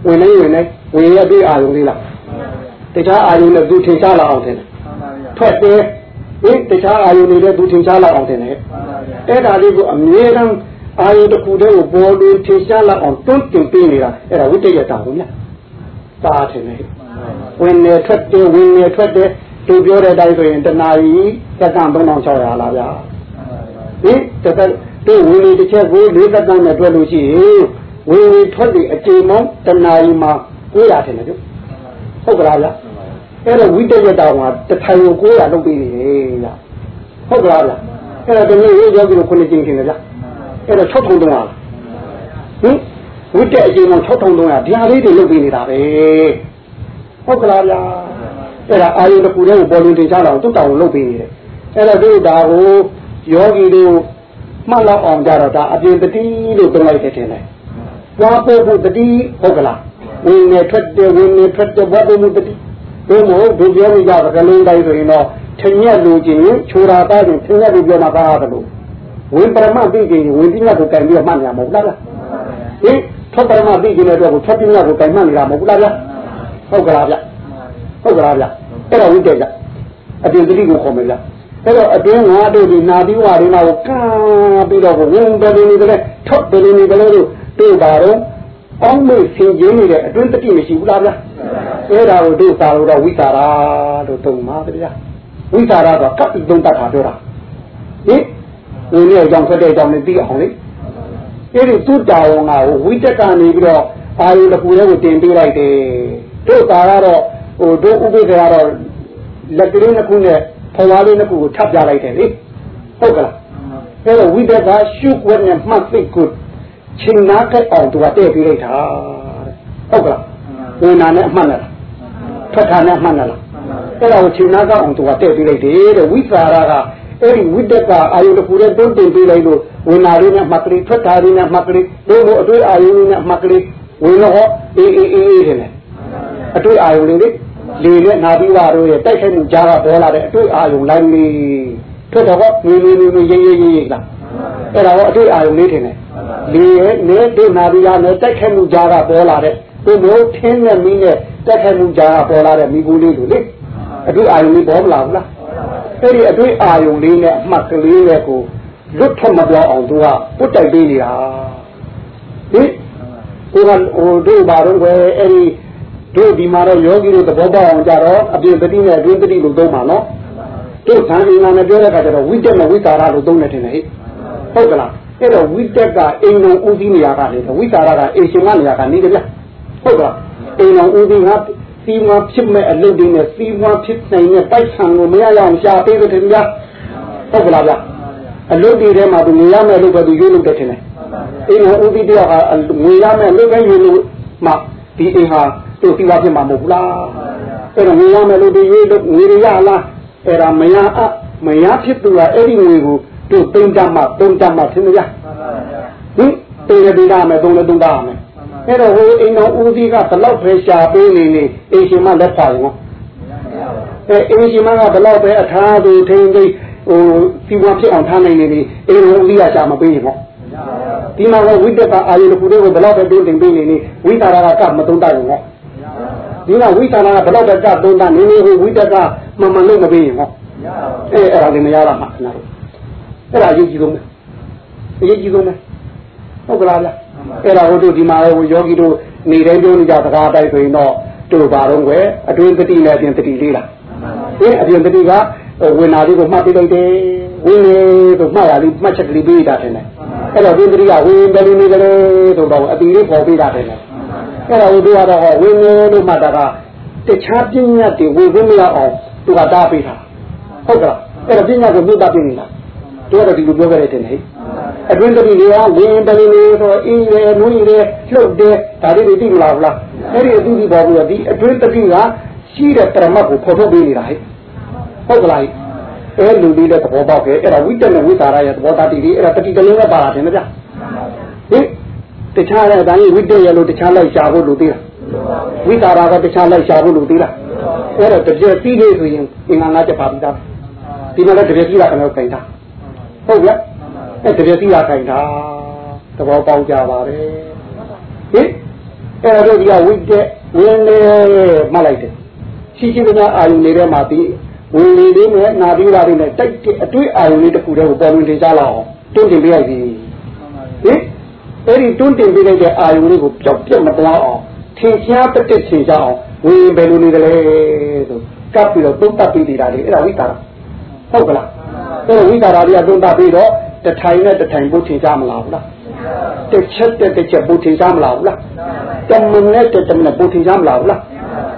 ဝင်နေဝင်နေဝင်ရတဲ့အာယုန်လေးလားတခြားအာယုန်နဲ့သူထင်ရှားလောက်အောင်ထင်တယ်ထွက်တယ်ဒီတခြားအာယုန်တွေလည်းသူထင်ရှားလောက်အောင်ထင်တယ်အဲ့ဒါလေးကိုအမြဲတမ်းအာယုတစ်ခုတည်းကိုပေါ်လို့ထင်ရှားလောက်အောင်တွန်းတင်ပေးနေတာအဲ့ဒါဝိတ္တရတာဟုတ်လားသာထင်တယ်ဝင်နေထွက်တယ်ဝင်နေထွက်တယ်သူပြောတဲ့အတိုင်းဆိုရင်တဏှာကြီးသက္ကန့်3600လားဗျာဒီတသက် တို့ဝင်နေတစ်ချက်ကို၄သက္ကန့်နဲ့တွက်လို့ရှိရင်ဝင်နေထွက်တယ်အချိန်မောင်းတဏှာကြီးမှာ900ထင်တယ်ကျဟုတ်ကလားဗျာအဲ့တော့ဝိတ္တရတာကတထိုင်ကို900လုပ်ပေးနေတယ်ဗျာဟုတ်ကလားဗျာအဲ့တော့ဒီနေ့ရေးကြောပြီးတော့ခုနှစ်ကျင်းထင်တယ်ဗျာအဲ့တော့6300လားဟင်ဝိတက်အချိန်မှ6300ဒီဟာလေးတွေလုပ်ပေးနေတာပဲဟုတ်ကလားဗျာအဲ့ဒါအာယုတစ်ခုတည်းကိုပေါ်လွင်တင်ချလာအောင်တုတ်တောင်လုပ်ပေးနေတယ်အဲ့တော့ဒီဒါကိုယောဂီတို့ မှတ်လောက်အောင်ကြတော့ဒါအပြင်တတိလို့ပြောလိုက်တဲ့ထင်တယ်။သွားပို့ဖို့တတိဟုတ်ကလား။ဝင်နေထွက်တယ်ဝင်နေထွက်တယ်ဘာလို့မတတိ။ဘယ်မို့ဒီပြောလို့ရပါကလေးတိုင်းဆိုရင်တော့ထင်ရလူချင်းချိုးတာသားချင်းထင်ရလူပြောမှာပါသလိုဝင်ပရမသိခြင်းဝင်ပြညတ်ကိုကန်ပြီးမှတ်ညာမဟုတ်လား။ဟင်ထွက်ပရမသိခြင်းတဲ့အတွက်ကိုထွက်ပြညတ်ကိုကန်မှတ်နေတာမဟုတ်လားဗျ။ဟုတ်ကလားဗျ။ဟုတ်ကလားဗျ။အဲ့တော့ဝိတ္တကြအပြင်တတိကိုခေါ်မယ်ဗျ။ အဲ့တော့အတွင်းငါတို့ဒီနာပြီးဝရင်းနာကိုကမ်းပြီးတော့ဝင်တယ်နေတယ်ထွက်တယ်နေတယ်လို့တို့ပါတော့အောင်းမေ့ဆင်ကျင်းနေတဲ့အတွင်းတတိမရှိဘူးလားဗျာအဲ့ဒါကိုတို့စာလို့တော့ဝိသရာလို့သုံးပါဗျာဝိသရာကကပ်ပြီးသုံးတတ်တာပြောတာဟင်ဝင်နေအကြောင်းထွက်တဲ့အကြောင်းနဲ့သိအောင်လေအဲ့ဒီသူတာဝန်ကဝိတက်ကနေပြီးတော့အာယုတစ်ခုလေးကိုတင်ပေးလိုက်တယ်တို့သာကတော့ဟိုတို့ဥပိ္ပခကတော့လက်ကလေးတစ်ခုနဲ့ ဖဝါလေးနှစ်ခုကိုထပ်ပြလိုက်တယ်လေဟုတ်ကလားအဲ့တော့ဝိတ္တကရှုွက်နဲ့မှတ်သိကိုချိန်နာကအောင်သူကတည့်ပြီးလိုက်တာဟုတ်ကလားဝင်နာနဲ့အမှတ်နဲ့လားထွက်တာနဲ့အမှတ်နဲ့လားအဲ့ဒါကိုချိန်နာကအောင်သူကတည့်ပြီးလိုက်တယ်တဲ့ဝိသရာကအဲ့ဒီဝိတ္တကအာယုတစ်ခုနဲ့တွန်းတင်ပေးလိုက်လို့ဝင်နာလေးနဲ့မှတ်ကလေးထွက်တာလေးနဲ့မှတ်ကလေးတို့ကိုအတွေ့အာယုလေးနဲ့မှတ်ကလေးဝင်တော့အေးအေးအေးအေးတယ်အတွေ့အာယုလေးလေး လေနဲ့နာပြီးဝါတို့ရဲ့တိုက်ခိုက်မှုကြားကပေါ်လာတဲ့အတွေ့အာယုံလိုင်းလေးထွက်တော့ငွေငွေငွေငွေရေးရေးရေးလားအဲ့ဒါတော့အတွေ့အာယုံလေးထင်တယ်လေရဲ့နေတို့နာပြီးသားနဲ့တိုက်ခိုက်မှုကြားကပေါ်လာတဲ့ဒီလိုထင်းနဲ့မီးနဲ့တိုက်ခိုက်မှုကြားကပေါ်လာတဲ့မိဘူးလေးတို့လေအတွေ့အာယုံလေးပေါ်မလာဘူးလားအဲ့ဒီအတွေ့အာယုံလေးနဲ့အမှတ်ကလေးရဲ့ကိုလွတ်ထွက်မသွားအောင်သူကပုတ်တိုက်ပေးနေတာဟင်ကိုကဟိုတို့ဘာတော့ကွယ်အဲ့ဒီ တို့ဒီမှာတော့ယောဂီတို့သဘောပေါက်အောင်ကြတော့အပြင်တတိနဲ့အတွင်းတတိလို့သုံးပါနော်တို့သံဃာနဲ့ပြောတဲ့အခါကျတော့ဝိတက်နဲ့ဝိသရာလို့သုံးနေတယ်ဟဲ့ဟုတ်ကလားအဲ့တော့ဝိတက်ကအိမ်လုံးဦးစီးနေရတာလေဝိတာရကအိမ်ရှင်ကနေရတာနေတယ်ဗျဟုတ်ကလားအိမ်လုံးဦးစီးကစီမံဖြစ်မဲ့အလုပ်တွေနဲ့စီမံဖြစ်နိုင်တဲ့ပိုက်ဆံကိုမရရအောင်ရှာပေးတယ်ဗျာဟုတ်ကလားဗျအလုပ်တွေထဲမှာသူငွေရမယ်လို့ပဲသူရွေးလို့တက်တယ်အိမ်လုံးဦးစီးတယောက်ကငွေရမယ်လို့ပဲရွေးလို့မှဒီအိမ်ဟာ သူစီမံဖြစ်မှာမဟုတ်ဘူးလားအဲ့တော့ငွေရမယ်လို့ဒီရွေးလို့ငွေရလားအဲ့ဒါမရအမရဖြစ်သူကအဲ့ဒီငွေကိုတို့သုံးတတ်မှသုံးတတ်မှသင်မရဟင်သုံးရပေးရမယ်သုံးလည်းသုံးတတ်ရမယ်အဲ့တော့ဟိုအိမ်တော်ဦးစီးကဘလောက်ပဲရှာပေးနေနေအိမ်ရှင်မလက်ဖာရင်ဟောအဲအိမ်ရှင်မကဘလောက်ပဲအထားသူထိန်သိဟိုစီဝါဖြစ်အောင်ထားနိုင်နေနေအိမ်တော်ဦးစီးကရှာမပေးရင်ဟောဒီမှာကဝိတ္တကအာယုတစ်ခုတည်းကိုဘလောက်ပဲတွင်းတင်ပေးနေနေဝိသရာကကမသုံးတတ်ရင်ဟော ဒီကဝိသရာကဘလောက်ပဲကသုံးတတ်နေနေဟိုဝိတ္တကမမှန်လို့မပေးရင်ဟောအဲအဲ့ဒါလည်းမရတာမှခဏတော့အဲ့ဒါအရေးကြီးဆုံးပဲအရေးကြီးဆုံးပဲဟုတ်ကလားဗျအဲ့ဒါဟိုတို့ဒီမှာဟိုယောဂီတို့နေတိုင်းပြောနေကြစကားတိုက်ဆိုရင်တော့တို့ပါတော့ကွယ်အတွင်းတတိနဲ့အပြင်တတိလေးလားအင်းအပြင်တတိကဝင်နာလေးကိုမှတ်ပြလိုက်တယ်ဝင်နေဆိုမှတ်ရလေးမှတ်ချက်ကလေးပေးတာတယ်အဲ့တော့ဒီတတိကဝင်တယ်နေတယ်ဆိုတော့အတီလေးပေါ်ပေးတာတယ် အဲ့ဒါဟိုတို့ကတော့ဝင်နေလို့မှတ်တာကတခြားပညာတွေဝင်ခွင့်မရအောင်သူကတားပေးတာဟုတ်ကလားအဲ့တော့ပညာကိုမြတ်တာပြနေလားတို့ကတော့ဒီလိုပြောခဲ့တဲ့တင်ဟဲ့အတွင်းတတိတွေကဝင်တယ်နေဆိုအင်းရယ်နွေးရယ်လှုပ်တယ်ဒါတွေသိမလားဘူးလားအဲ့ဒီအတူတူပေါ်ပြီးတော့ဒီအတွင်းတတိကရှိတဲ့ပရမတ်ကိုဖော်ထုတ်ပေးနေတာဟဲ့ဟုတ်ကလားအဲလူလေးတဲ့သဘောပေါက်ခဲ့အဲ့ဒါဝိတ္တနဲ့ဝိသရာရဲ့သဘောတတိတွေအဲ့ဒါတတိတလုံးနဲ့ပါတာတင်မကြဟင် တခြားတဲ့အတိုင်းဝိတ္တရဲ့လို့တခြားလိုက်ရှာဖို့လို့သေးလားဝိသရာကတခြားလိုက်ရှာဖို့လို့သေးလားအဲ့တော့တပြည့်ပြီးနေဆိုရင်အင်္ဂါငါချက်ပါပြီးသားဒီမှာလည်းတပြည့်ပြီးတာကတော့ခိုင်တာဟုတ်ကဲ့အဲ့တပြည့်ပြီးတာခိုင်တာသဘောပေါက်ကြပါတယ်ဟင်အဲ့တော့ဒီကဝိတ္တဝင်နေမှလိုက်တယ်ရှိရှိကနာအာယုန်နေတဲ့မှာပြီးဝင်လေလေးနဲ့နာပြီးတာလေးနဲ့တိုက်တဲ့အတွေ့အာယုန်လေးတစ်ခုတည်းကိုပေါ်လွင်တင်ကြလောက်အောင်တွန်းတင်ပေးလိုက်ပြီဟင် အဲ့ဒီတွန်းတင်ပေးလိုက်တဲ့အာယုန်လေးကိုပြောက်ပြက်မသွားအောင်ထင်ရှားတက်တက်ချင်ကြအောင်ဝင်ဘယ်လိုနေကြလဲဆိုကပ်ပြီးတော့သုံးပတ်ပြီးနေတာလေအဲ့ဒါဝိသရာဟုတ်ကလားအဲ့ဝိသရာတွေကသုံးပတ်ပြီးတော့တထိုင်နဲ့တထိုင်ပို့ထင်ကြမလားဘူးလားတစ်ချက်တစ်ချက်ပို့ထင်ကြမလားဘူးလားတမန်နဲ့တမန်ပို့ထင်ကြမလားဘူးလား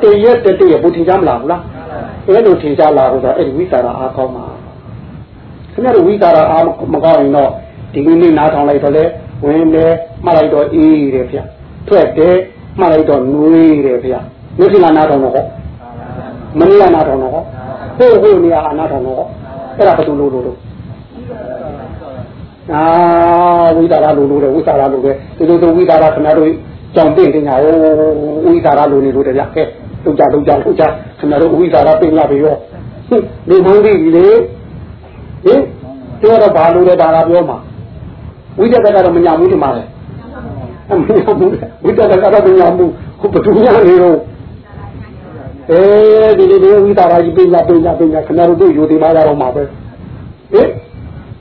တရက်တတရက်ပို့ထင်ကြမလားဘူးလားအဲ့လိုထင်ကြလာလို့ဆိုအဲ့ဒီဝိသရာအားကောင်းပါခင်ဗျားတို့ဝိသရာအားမကောင်းရင်တော့ဒီနေ့နားထောင်လိုက်တော့လေ ဝင်တယ်မှတ်လိုက်တော့အေးတယ်ဗျထွက်တယ်မှတ်လိုက်တော့နွေးတယ်ဗျမြစ်ကနာတော်တော့မနေ့ကနာတော်တော့ဟိုဟိုနေရာအနာတော်တော့အဲ့ဒါဘယ်လိုလုပ်လို့အာဝိသရာလိုလိုတယ်ဝိသရာလိုတယ်ဒီလိုဆိုဝိသရာခင်ဗျားတို့ကြောင်တင်တင်ညာဝိသရာလိုနေလို့တည်းဗျကဲတို့ကြတို့ကြတို့ကြခင်ဗျားတို့ဝိသရာပြင်ရပြီရောဒီမုန်းပြီလေဟင်ပြောတော့ဘာလို့လဲဒါကပြောမှာ ဝိသရာကတော့မညာဘူးဒီမှာလေအမေဘူးဝိသရာကတော့မညာဘူးခုဘသူညာနေတော့အဲဒီလိုလိုဝိသရာကြီးပြင်ရပြင်ရပြင်ရခင်ဗျားတို့တို့ယူသေးပါတော့မှာပဲဟင်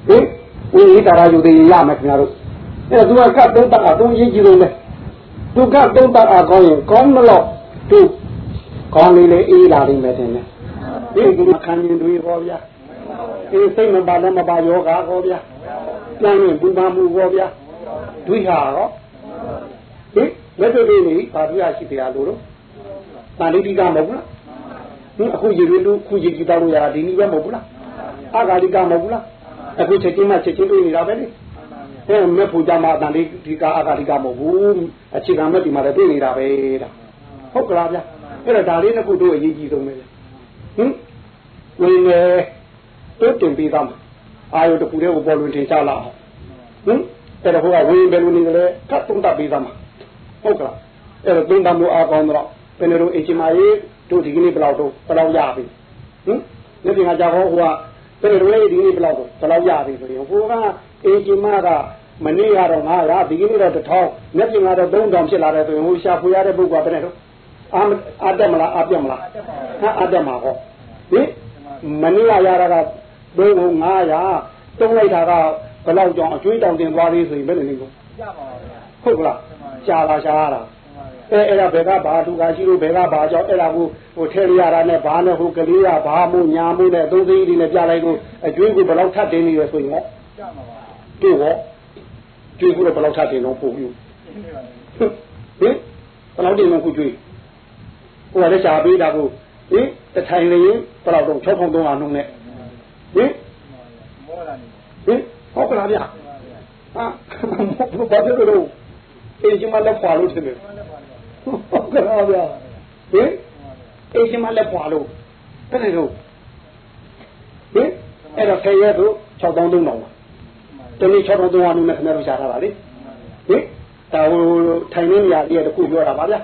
ဟင်ဝိသရာယူသေးရမယ်ခင်ဗျားတို့အဲသူကကတ်သုံးတတ်အသုံးရေးကြည့်လို့လေသူကသုံးတတ်အကောင်းရင်ကောင်းမလို့သူကောင်းလေးလေးအေးလာနေမယ်တင်တယ်ဒီကခံရင်တွေဟောဗျာအေးစိတ်မပါလည်းမပါယောဂဟောဗျာ ပြန်ရင်ပူပါမှုဟောဗျာဒွိဟာဟောဟင်လက်တွေ့လေးနေပါပြရှိတရားလို့တော့ပါဠိတိကမဟုတ်ဘူးလားဟင်အခုရေရင်းတို့ခုရေကြည့်တော့ရတာဒီနည်းပဲမဟုတ်ဘူးလားအာဂါလိကမဟုတ်ဘူးလားအခုချက်ချင်းမှချက်ချင်းတွေ့နေတာပဲလေအဲမဲ့ဖူကြမှာအတန်လေးဒီကအာဂါလိကမဟုတ်ဘူးအခြေခံမဲ့ဒီမှာလည်းတွေ့နေတာပဲတာဟုတ်ကလားဗျအဲ့တော့ဒါလေးတစ်ခုတို့အရေးကြီးဆုံးပဲဟင်ဝင်လေတိုးတင်ပြီးသား အာယုတစ်ခုတည်းကိုပေါ်လွင်ထင်ရှားလာအောင်ဟင်အဲ့တော့ဟိုကဝင်ဘယ်လိုနေလဲကတ်တုံးတပြီးသားမှာဟုတ်ကလားအဲ့တော့သုံးတမျိုးအားကောင်းတော့ဘယ်လိုလိုအချင်းမရေးတို့ဒီကနေ့ဘယ်လောက်တော့ဘယ်လောက်ရပြီဟင်ဒီပြင်ကကြာဟောဟိုကဘယ်လိုလဲဒီကနေ့ဘယ်လောက်တော့ဘယ်လောက်ရပြီဆိုရင်ဟိုကအချင်းမကမနေ့ကတော့900ဒီကနေ့တော့1000မျက်ပြင်ကတော့3000ဖြစ်လာတယ်ဆိုရင်ဟိုရှာဖွေရတဲ့ပုဂ္ဂိုလ်ကဘယ်နဲ့တော့အာအတက်မလားအပြတ်မလားဟာအတက်မှာဟောဟင်မနေ့ကရတာက 3900တုံးလိုက်တာကဘယ်လောက်ကြောင်အကျွေးတောင်တင်သွားသေးဆိုရင်ဘယ်လိုနေကုန်ဟုတ်ကလားရှားလာရှားလာအဲအဲ့ဒါဘယ်ကဘာသူကရှိလို့ဘယ်ကဘာကြောင့်အဲ့ဒါကိုဟိုထဲရတာနဲ့ဘာနဲ့ဟိုကလေးကဘာမို့ညာမို့နဲ့သုံးသိန်းတွေနဲ့ပြလိုက်လို့အကျွေးကိုဘယ်လောက်ထပ်တင်နေရဆိုရင်ဟောတွေ့ဟောဟကျွေးဘူးတော့ဘယ်လောက်ထတင်တော့ပို့ပြီးဟင်ဘယ်လောက်တင်တော့ခုကျွေးဟိုကလည်းရှားပေးတာကိုဟင်တထိုင်နေရင်ဘယ်လောက်တော့6300နှုန်းနဲ့ ဟင်မောလာနေဟင်ဟုတ်ကလားဗျာဟာဘာဖြစ်လို့အေးကျမလက်ဖွာလို့ဖြစ်တယ်ဟုတ်ကလားဗျာဟင်အေးကျမလက်ဖွာလို့ဘယ်လိုဟင်အဲ့တော့ခေရဲတို့6300ပါတနေ့6300နှုန်းနဲ့ခင်ဗျားတို့ရှားထားပါလေဟင်ဒါဟိုထိုင်နေနေရတဲ့တခုပြောတာပါဗျာ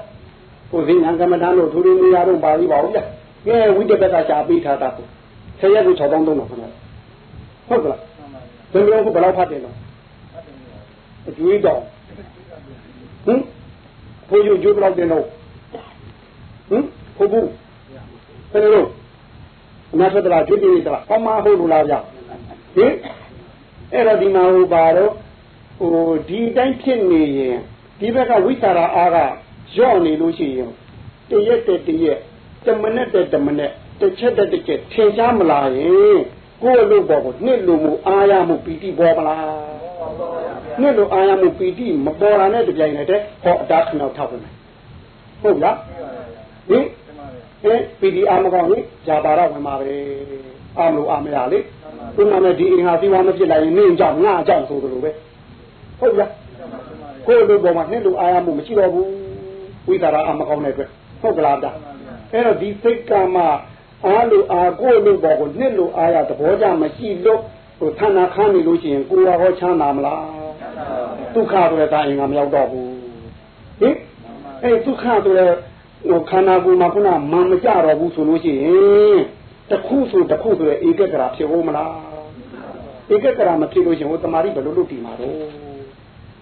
ဟိုဇင်းညာကမ္မဋ္ဌာန်းတို့ထူထူနေရတော့ပါလိပါဦးဗျာကဲဝိတ္တဘက်ကရှားပေးထားတာကို ခေရဲတို့6300ပါခင်ဗျာဟုတ်ကလားဘယ်လိုဘယ်လောက်ဖတ်တယ်လို့အကျွေးတော်ဟင်ဘိုးယူကျွေးဘယ်လောက်တင်တော့ဟင်ဘိုးဘူးဘယ်လိုအနာသတ္တရာကျွေးပြနေတာဟောမဟုတ်လို့လားဗျဟင်အဲ့တော့ဒီမှာဟိုပါတော့ဟိုဒီတိုင်းဖြစ်နေရင်ဒီဘက်ကဝိသရာအားကကြော့နေလို့ရှိရင်တရက်တတရက်တမနဲ့တမနဲ့ တစ်ချက်တစ်ချက်ထင်ရှားမလာရင်ကိုယ့်လူပေါ်ကိုနှစ်လူမှုအားရမှုပီတိပေါ်မလားနှစ်လူအားရမှုပီတိမပေါ်လာတဲ့ကြိုင်နဲ့တည်းဟောအတားခဏထောက်ပါမယ်ဟုတ်လားဟင်ဟင်ပီတိအားမကောင်းရင်ဂျာပါရဝင်ပါပဲအာမလို့အာမရလေသူမှလည်းဒီအင်ဟာသီဝါမဖြစ်လိုက်ရင်နင်းကြောင့်ငါကြောင့်ဆိုသလိုပဲဟုတ်လားကိုယ့်လူပေါ်မှာနှစ်လူအားရမှုမရှိတော့ဘူးဝိသရာအာမကောင်းတဲ့အတွက်ဟုတ်ကလားဗျအဲ့တော့ဒီစိတ်ကမှ အားလို့အားကိုလို့ပေါ်ကိုနှစ်လို့အားရသဘောကြမရှိလို့ဟိုဌာနခန်းနေလို့ရှိရင်ကိုယ်ဟောချမ်းသာမလားဒုက္ခဆိုတဲ့ဒါအင်္ဂါမရောက်တော့ဘူးဟင်အဲဒုက္ခဆိုတဲ့ဟိုခန္ဓာကိုယ်မှာခုနမမကြတော့ဘူးဆိုလို့ရှိရင်တခုဆိုတခုဆိုတဲ့ဧကဂရဖြစ်ဖို့မလားဧကဂရမဖြစ်လို့ရှိရင်ဟိုတမာရီဘယ်လိုလုပ်တည်မှာတော့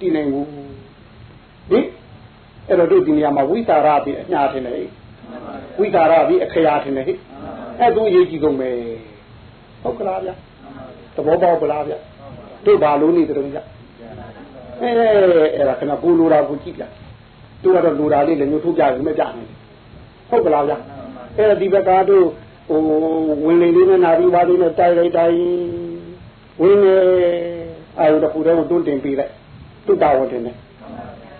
တည်နိုင်ဘူးဟင်အဲ့တော့တို့ဒီနေရာမှာဝိသရာပြီးအညာထင်တယ်ဝိသရာပြီးအခရာထင်တယ်ဟိ အဲ့သူအရေးကြီးဆုံးပဲဟုတ်ကလားဗျသဘောပေါက်ပလားဗျတို့ဘာလို့နေတယ်ဗျအဲအဲ့ဒါခဏကိုလိုတာကိုကြည့်ပြတို့ကတော့လိုတာလေးလည်းမျိုးထုတ်ပြရင်မပြနိုင်ဟုတ်ကလားဗျအဲ့ဒါဒီဘက်ကတို့ဟိုဝင်လေလေးနဲ့နာပြီးပါလေးနဲ့တိုက်လိုက်တိုင်းဝင်နေအာယုတခုတည်းကိုတွန်းတင်ပေးလိုက်တုတာဝန်တင်တယ်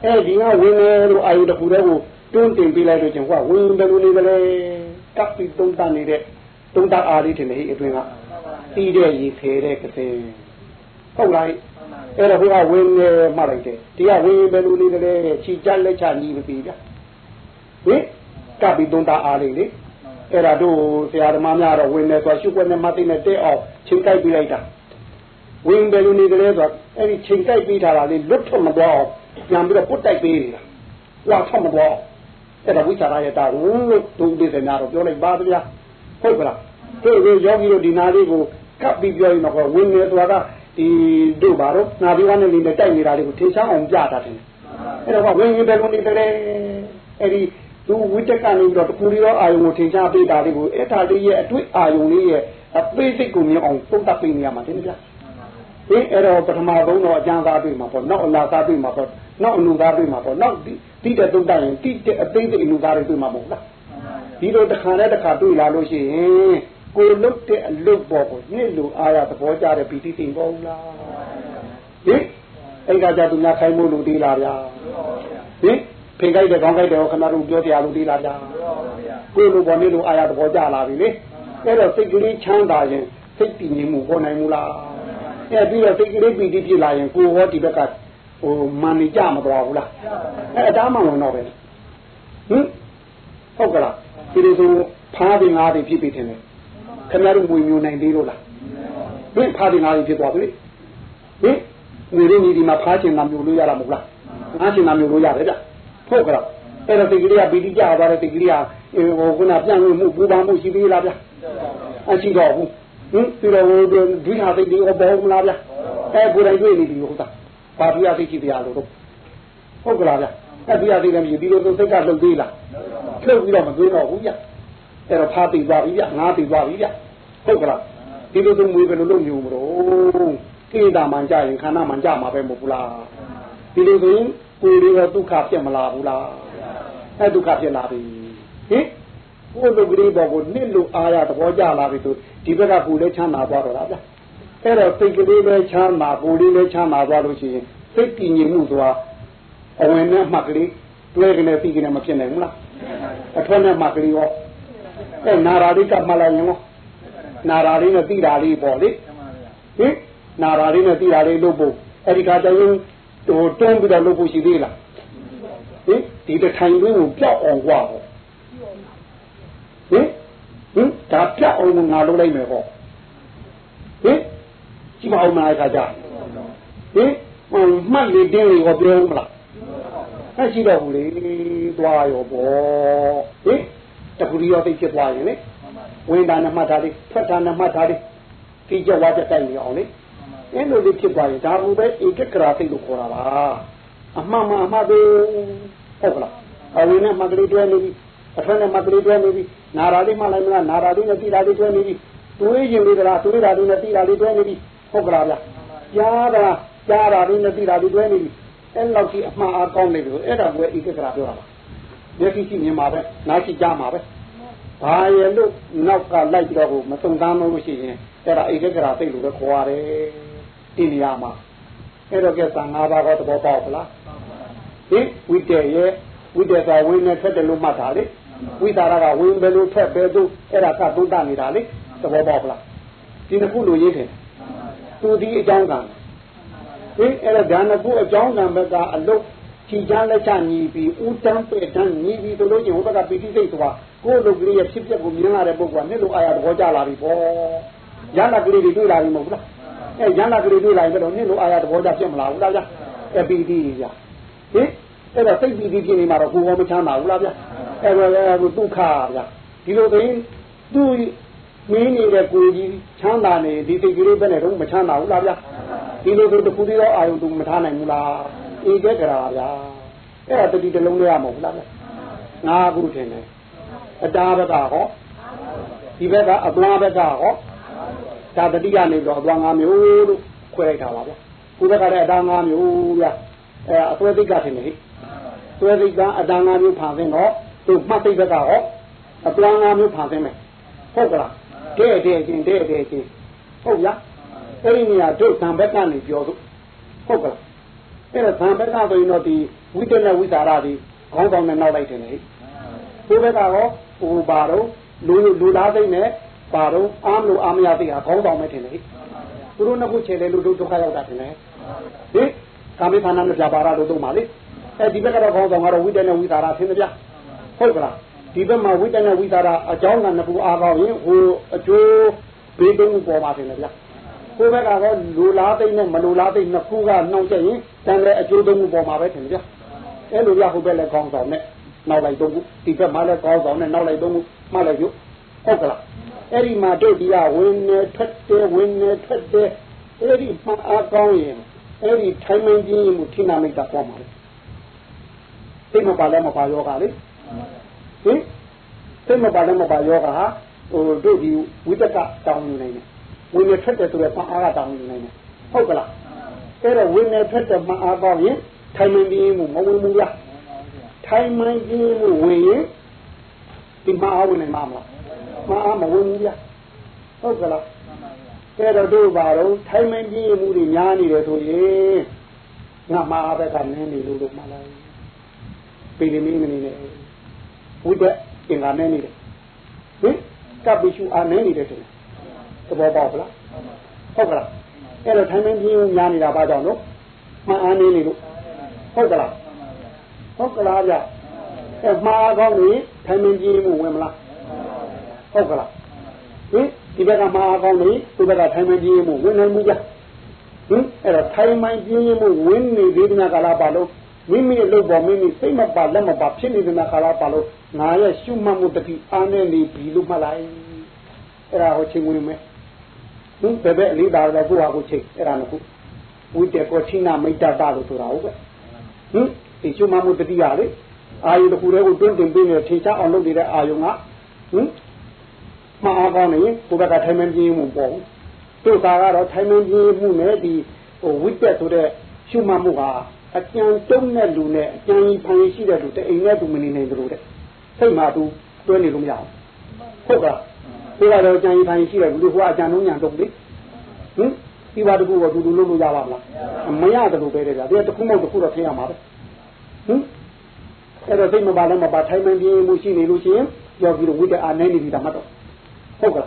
အဲဒီကဝင်နေလို့အာယုတခုတည်းကိုတွန်းတင်ပေးလိုက်လို့ချင်းဟောဝင်တယ်လို့နေတယ်လေကပ်ပြီးသုံးတန်နေတဲ့ သုံးတအားလေးထင်တယ်ဟိအတွင်းကပြီးတဲ့ရေခဲတဲ့ကစင်ဟုတ်လားအဲ့တော့ဘုရားဝင်နေမှလိုက်တယ်ဒီကဝင်ဘယ်လိုနေတယ်ခြိကြလက်ချညီးမပြီးဗျဟင်ကပ်ပြီးသုံးတအားလေးလေအဲ့ဒါတို့ဆရာဓမ္မများတော့ဝင်နေဆိုရှုပ်ွက်နဲ့မသိနဲ့တဲ့အောင်ချိန်ကြိုက်ပြီးလိုက်တာဝင်ဘယ်လိုနေတယ်ဆိုအဲ့ဒီချိန်ကြိုက်ပြီးထားတာလေးလွတ်ထွက်မသွားအောင်ပြန်ပြီးတော့ပုတ်တိုက်ပေးနေတာဟွာထွက်မသွားအဲ့ဒါဝိသရာယတာလို့ဒုဥပ္ပဒေများတော့ပြောလိုက်ပါဗျာ ဟုတ်ကလားတို့ဒီယောဂီတို့ဒီနာလေးကိုကပ်ပြီးပြောရင်တော့ဝင်နေသွားကဒီတို့ပါတော့နာပြီးကနေလေးနဲ့တိုက်နေတာလေးကိုထေချောင်းအောင်ပြတာတယ်အဲ့တော့ဝင်ရင်ဘယ်လိုနေတယ်အဲ့ဒီသူဝိတကနေပြီးတော့တခုလေးရောအာယုံကိုထင်ရှားပေးတာလေးကိုအဲ့ဒါလေးရဲ့အတွေ့အာယုံလေးရဲ့အသေးစိတ်ကိုမြင်အောင်သုံးသပ်ပေးနေရမှာတင်ဗျာဒီအဲ့တော့ပထမဆုံးတော့အကျမ်းသားတွေ့မှာပေါ့နောက်အလားသားတွေ့မှာပေါ့နောက်အနုသားတွေ့မှာပေါ့နောက်တိတဲ့သုံးတတ်ရင်တိတဲ့အသေးစိတ်အနုသားတွေတွေ့မှာမဟုတ်လား ဒီလိုတစ်ခါနဲ့တစ်ခါတွေ့လာလို့ရှိရင်ကိုလုတ်တဲ့အလုတ်ပေါ်ကိုနှစ်လူအားရသဘောကျတဲ့ပီတိစိမ်ပေါ့လားဟင်အဲ့ကကြသူများခိုင်းမို့လို့ဒီလားဗျာဟင်ဖိခိုက်တဲ့ခေါင်းခိုက်တဲ့ခဏတို့ပြောပြလို့ဒီလားဗျာကိုလိုပေါ်နေလို့အားရသဘောကျလာပြီလေအဲ့တော့စိတ်ကလေးချမ်းသာရင်စိတ်တည်ငြိမ်မှုပေါ်နိုင်မူလားအဲ့ပြီးတော့စိတ်ကလေးပီတိဖြစ်လာရင်ကိုဟောဒီဘက်ကဟိုမန်နေကြမသွားဘူးလားအဲ့အတားမှဝင်တော့ပဲဟင်ဟုတ်ကလား ဒီလိုဆိုဖားပြီးငါးပြီးဖြစ်ပြီးတင်တယ်ခင်ဗျားတို့ငွေမျိုးနိုင်သေးလို့လားဟင်ဖားပြီးငါးပြီးဖြစ်သွားပြီဟင်ငွေရင်းကြီးဒီမှာဖားချင်တာမျိုးလို့ရတာမဟုတ်လားငါးချင်တာမျိုးလို့ရတယ်ဗျဟုတ်ကလားအဲ့တော့စိတ်ကလေးကပီတိကြသွားတဲ့စိတ်ကလေးကဟိုခုနပြန်လို့မှုပူပန်မှုရှိသေးလားဗျအရှိတော့ဘူးဟင်ပြီးတော့ဟိုဒွိဟာစိတ်တွေဘောမလားဗျအဲကိုယ်တိုင်တွေ့နေပြီဟုတ်သားဘာပြရသိရှိတရားလို့ဟုတ်ကလားဗျ အဲ့ပြရသိတယ်မရှိဒီလိုဆိုစိတ်ကလှုပ်သေးလားလှုပ်ပြီးတော့မသွင်းတော့ဘူးဗျအဲ့တော့ဖားသိသွားပြီဗျငါးသိသွားပြီဗျဟုတ်ကလားဒီလိုဆိုမွေးဘယ်လိုလုပ်မျိုးမလို့ကိလေသာမှန်ကြရင်ခန္ဓာမှန်ကြမှာပဲမဟုတ်ဘူးလားဒီလိုဆိုရင်ကိုယ်လေးကဒုက္ခဖြစ်မလာဘူးလားအဲ့ဒုက္ခဖြစ်လာပြီဟင်ကိုယ်လူကလေးပေါ်ကိုနှစ်လူအားရသဘောကျလာပြီဆိုဒီဘက်ကကိုယ်လည်းချမ်းသာသွားတော့တာဗျအဲ့တော့စိတ်ကလေးလည်းချမ်းသာကိုယ်လေးလည်းချမ်းသာသွားလို့ရှိရင်စိတ်တည်ငြိမ်မှုဆိုတာ အဝင်နဲ့မှတ်ကလေးတွဲကနေပြီးကနေမဖြစ်နိုင်ဘူးလားအထွက်နဲ့မှတ်ကလေးရောအဲနာရာလေးကမှလိုက်ရင်ရောနာရာလေးနဲ့တိတာလေးပေါ့လေဟင်နာရာလေးနဲ့တိတာလေးလုပ်ဖို့အဲ့ဒီခါကျရင်ဟိုတွန်းပြီးတော့လုပ်ဖို့ရှိသေးလားဟင်ဒီတထိုင်တွင်းကိုပြောက်အောင်ကွာဟောဟင်ဟင်ဒါပြောက်အောင်ငါလုပ်လိုက်မယ်ဟောဟင်ကြည့်မအောင်မလားခါကြဟင်ဟိုမှတ်လေတင်းလေးဟောပြောမလား အဲ့ရှိတော့ဘူးလေသွားရောပေါ့ဟင်တခုရီရောသိဖြစ်သွားရင်လေဝင်တာနဲ့မှတ်တာလေးဖတ်တာနဲ့မှတ်တာလေးဒီကြဝါကြတိုက်နေအောင်လေအဲ့လိုလေးဖြစ်သွားရင်ဒါဘူးပဲဧကကရာသိလို့ခေါ်တာပါအမှန်မှန်အမှန်ပဲဟုတ်ကလားအဝင်နဲ့မှတ်ကလေးတွဲနေပြီအထွက်နဲ့မှတ်ကလေးတွဲနေပြီနာရာလေးမှလိုက်မလားနာရာလေးနဲ့တိတာလေးတွဲနေပြီတွေးရင်လေးကလားတွေးတာလေးနဲ့တိတာလေးတွဲနေပြီဟုတ်ကလားဗျာကြားတာကြားတာလေးနဲ့တိတာလေးတွဲနေပြီ အဲ့လောက်ကြီးအမှားအကောင်းနေပြီအဲ့ဒါကဧကကရာပြောတာပါမျက်စိရှိမြင်မှာပဲနားရှိကြားမှာပဲဘာရဲ့လို့နောက်ကလိုက်ပြီးတော့ဟိုမစုံစမ်းလို့ရှိရင်အဲ့ဒါဧကကရာသိလို့ပဲခေါ်ရတယ်ဒီနေရာမှာအဲ့တော့ကဲသံဃာပါးကသဘောပေါက်လားဟင်ဝိတ္တရဲ့ဝိတ္တကဝိနဲ့ထွက်တယ်လို့မှတ်တာလေဝိသရာကဝိဘယ်လိုထွက်ဘယ်သူအဲ့ဒါကသုံးတနေတာလေသဘောပေါက်လားဒီတစ်ခုလိုရေးတယ်သူဒီအကြောင်းကံ ဟင်အဲ့ဒါဒါနခုအကြောင်းကံဘက်ကအလုတ်ချီချမ်းလက်ချညီပြီးဦးတန်းပဲ့တန်းညီပြီးတို့လို့ရင်ဟိုဘက်ကပီတိစိတ်သွားကိုယ်လူကလေးရဲ့ဖြစ်ပျက်ကိုမြင်လာတဲ့ပုဂ္ဂိုလ်ကနှစ်လိုအာရသဘောကျလာပြီပေါ့ရဟနာကလေးတွေတွေ့လာပြီမဟုတ်လားအဲရဟနာကလေးတွေ့လာရင်တော့နှစ်လိုအာရသဘောကျဖြစ်မလားဘူးလားဗျအပီတိရဟင်အဲ့တော့စိတ်ပီတိဖြစ်နေမှာတော့ကိုယ်ကမချမ်းသာဘူးလားဗျအဲ့တော့ဒုက္ခဗျဒီလိုသိသူမင်းနေတဲ့ကိုကြီးချမ်းသာနေဒီစိတ်ကလေးပဲနဲ့တော့မချမ်းသာဘူးလားဗျ ဒီလိုဆိုတခုတည်းတော့အာယုံသူမထားနိုင်ဘူးလားအေကဲကြတာဗျာအဲ့ဒါတတိတလုံးလေးရမဟုတ်လားဗျငါခုထင်တယ်အတားဘက်ကဟောဒီဘက်ကအသွမ်းဘက်ကဟောဒါတတိယနေတော့အသွမ်း၅မျိုးလို့ခွဲလိုက်တာပါဗျကိုယ်ဘက်ကလည်းအတား၅မျိုးဗျအဲအသွဲသိက္ခာထင်တယ်ဟိသွဲသိက္ခာအတား၅မျိုးဖန်ဆင်းတော့သူမှတ်သိဘက်ကဟောအသွမ်း၅မျိုးဖန်ဆင်းမယ်ဟုတ်ကလားတဲ့တဲ့ချင်းတဲ့တဲ့ချင်းဟုတ်ဗျာ အဲ့ဒီနေရာတို့သံဘက်ကနေပြောလို့ဟုတ်ကလားအဲ့ဒါသံဘက်ကဆိုရင်တော့ဒီဝိတ္တနဲ့ဝိသရာဒီခေါင်းဆောင်နဲ့နောက်လိုက်တယ်လေကိုယ်ဘက်ကတော့ဟိုပါတော့လူလူသားသိနဲ့ပါတော့အာမလို့အာမရသိဟာခေါင်းဆောင်မဲ့တယ်လေသူတို့နှစ်ခုချေလေလူတို့ဒုက္ခရောက်တာတယ်လေဟိကာမိခန္ဓာနဲ့ပြပါရတို့တော့မှာလေအဲဒီဘက်ကတော့ခေါင်းဆောင်ကတော့ဝိတ္တနဲ့ဝိသရာဆင်းကြဟုတ်ကလားဒီဘက်မှာဝိတ္တနဲ့ဝိသရာအကြောင်းကနှစ်ခုအားကောင်းရင်ဟိုအကျိုးဘေးတုံးပေါ်ပါတယ်လေဗျာ ကိုယ်ဘက်ကတော့လူလားသိနဲ့မလူလားသိနှစ်ခုကနှောင့်ချက်ရင်တန်တဲ့အကျိုးသုံးခုပေါ်မှာပဲထင်ကြအဲ့လိုရဟုတ်ပဲလဲကောင်းဆောင်နဲ့နောက်လိုက်သုံးခုဒီဘက်မှာလဲကောင်းဆောင်နဲ့နောက်လိုက်သုံးခုမှလိုက်ရုပ်ဟုတ်ကလားအဲ့ဒီမှာတို့ဒီကဝင်နေထွက်တယ်ဝင်နေထွက်တယ်အဲ့ဒီမှအားကောင်းရင်အဲ့ဒီထိုင်မင်းကြီးမှုထိနာမိတ်တာပေါ်မှာလေသိမပါလဲမပါယောဂလေဟင်သိမပါလဲမပါယောဂဟာဟိုတို့ဒီဝိတကတောင်းနေနေတယ် ဝင်နေထွက်တယ်ဆိုတော့မအားကတောင်းနေနေတယ်ဟုတ်ကလားအဲ့တော့ဝင်နေထွက်တယ်မအားတော့ရင်ထိုင်မင်းကြီးမှုမဝင်ဘူးလားထိုင်မင်းကြီးမှုဝင်ရင်ဒီမအားဝင်နေမှာမလားမအားမဝင်ဘူးလားဟုတ်ကလားအဲ့တော့တို့ပါတော့ထိုင်မင်းကြီးမှုတွေများနေတယ်ဆိုရင်ငါမအားဘက်ကနင်းနေလို့လို့မှလားပြည်နေမင်းနေနေဝိဒ္ဓအင်္ဂါနဲ့နေတယ်ဟင်ကပ်ပိရှုအာနေနေတယ်တဲ့သ ဘောပေါက်လားဟုတ်ကလားအဲ့တော့ထိုင်မင်းပြင်းညာနေတာဘာကြောင့်လို့မှန်အားနေနေလို့ဟုတ်ကလားဟုတ်ကလားဗျအဲ့မှားကောင်းနေထိုင်မင်းပြင်းမှုဝင်မလားဟုတ်ကလားဟင်ဒီဘက်ကမှားကောင်းနေဒီဘက်ကထိုင်မင်းပြင်းမှုဝင်နိုင်မှုကြဟင်အဲ့တော့ထိုင်မင်းပြင်းမှုဝင်နေသေးတဲ့ကာလပါလို့မိမိရဲ့လုပ်ပေါ်မိမိစိတ်မပါလက်မပါဖြစ်နေတဲ့ကာလပါလို့ငါရဲ့ရှုမှတ်မှုတတိအားနေနေပြီလို့မှတ်လိုက်အဲ့ဒါဟိုချင်းဝင်မယ် ဟင်ဘယ်ဘက်အလေးသာလဲကိုယ့်ဟာကိုချိန်အဲ့ဒါကဝိတေကောချိနာမိတ်တတာလို့ဆိုတာဟုတ်ကဲ့ဟင်ဒီရှုမှမှုတတိယလေအာယုတစ်ခုတည်းကိုတွင်းတင်ပေးနေထေချအောင်လုပ်နေတဲ့အာယုကဟင်မအားကောင်းနေကိုယ့်ဘက်ကထိုင်မင်းပြင်းမှုပေါ့တို့သာကတော့ထိုင်မင်းပြင်းမှုနဲ့ဒီဟိုဝိတက်ဆိုတဲ့ရှုမှမှုဟာအကျံတုံးတဲ့လူနဲ့အကျံကြီးဖန်ရှိတဲ့လူတအိမ်နဲ့သူမနေနိုင်ဘူးတဲ့စိတ်မှသူတွဲနေလို့မရဘူးဟုတ်ကဲ့ ဒီကတော့အကျံကြီးဖန်ရှိတဲ့လူဟိုအကျံလုံးညာတုံးလေဟင်ဒီပါတကူကတူတူလုပ်လို့ရပါမလားမရတယ်လို့ပဲတဲ့ဗျာဒီတခုမဟုတ်တခုတော့ထင်ရမှာပဲဟင်အဲ့တော့စိတ်မပါလည်းမပါထိုင်မှန်ပြင်းမှုရှိနေလို့ရှိရင်ယောဂီတို့ဝိတ္တအာနေနေပြီဒါမှတော့ဟုတ်ကဲ့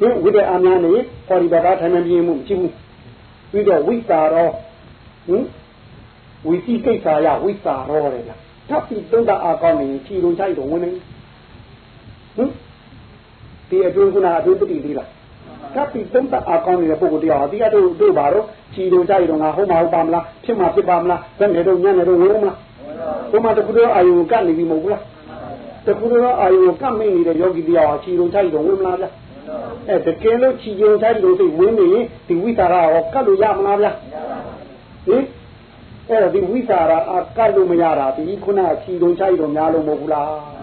ဟင်ဝိတ္တအာများနေဟောဒီဘက်ကထိုင်မှန်ပြင်းမှုမရှိဘူးပြီးတော့ဝိတာရောဟင်ဝိသိကိစ္စရဝိတာရောလေဗျာထပ်ပြီးသုံးတာအာကောင်းနေချီလုံးချိုက်တော့ဝင်နေဟင် ဒီအတွင်းကနာအတွင်းတတိလေးလားကပ်ပြီးသုံးတာအာကောင်းနေတဲ့ပုဂ္ဂိုလ်တရားဟာဒီအတို့တို့ပါတော့ချီလုံးချိုက်တော့ငါဟုတ်မှာဟုတ်ပါမလားဖြစ်မှာဖြစ်ပါမလားဘယ်နဲ့တော့ညနေတော့ဝင်မလားဘုမတခုတော့အာယုကတ်နေပြီမဟုတ်ဘူးလားတခုတော့အာယုကတ်မိနေတဲ့ယောဂီတရားဟာချီလုံးချိုက်တော့ဝင်မလားဗျာအဲတကယ်လို့ချီလုံးချိုက်လို့စိတ်ဝင်နေရင်ဒီဝိသရာရောကတ်လို့ရမလားဗျာဟင်အဲ့တော့ဒီဝိသရာအကတ်လို့မရတာဒီခုနချီလုံးချိုက်တော့များလို့မဟုတ်ဘူးလား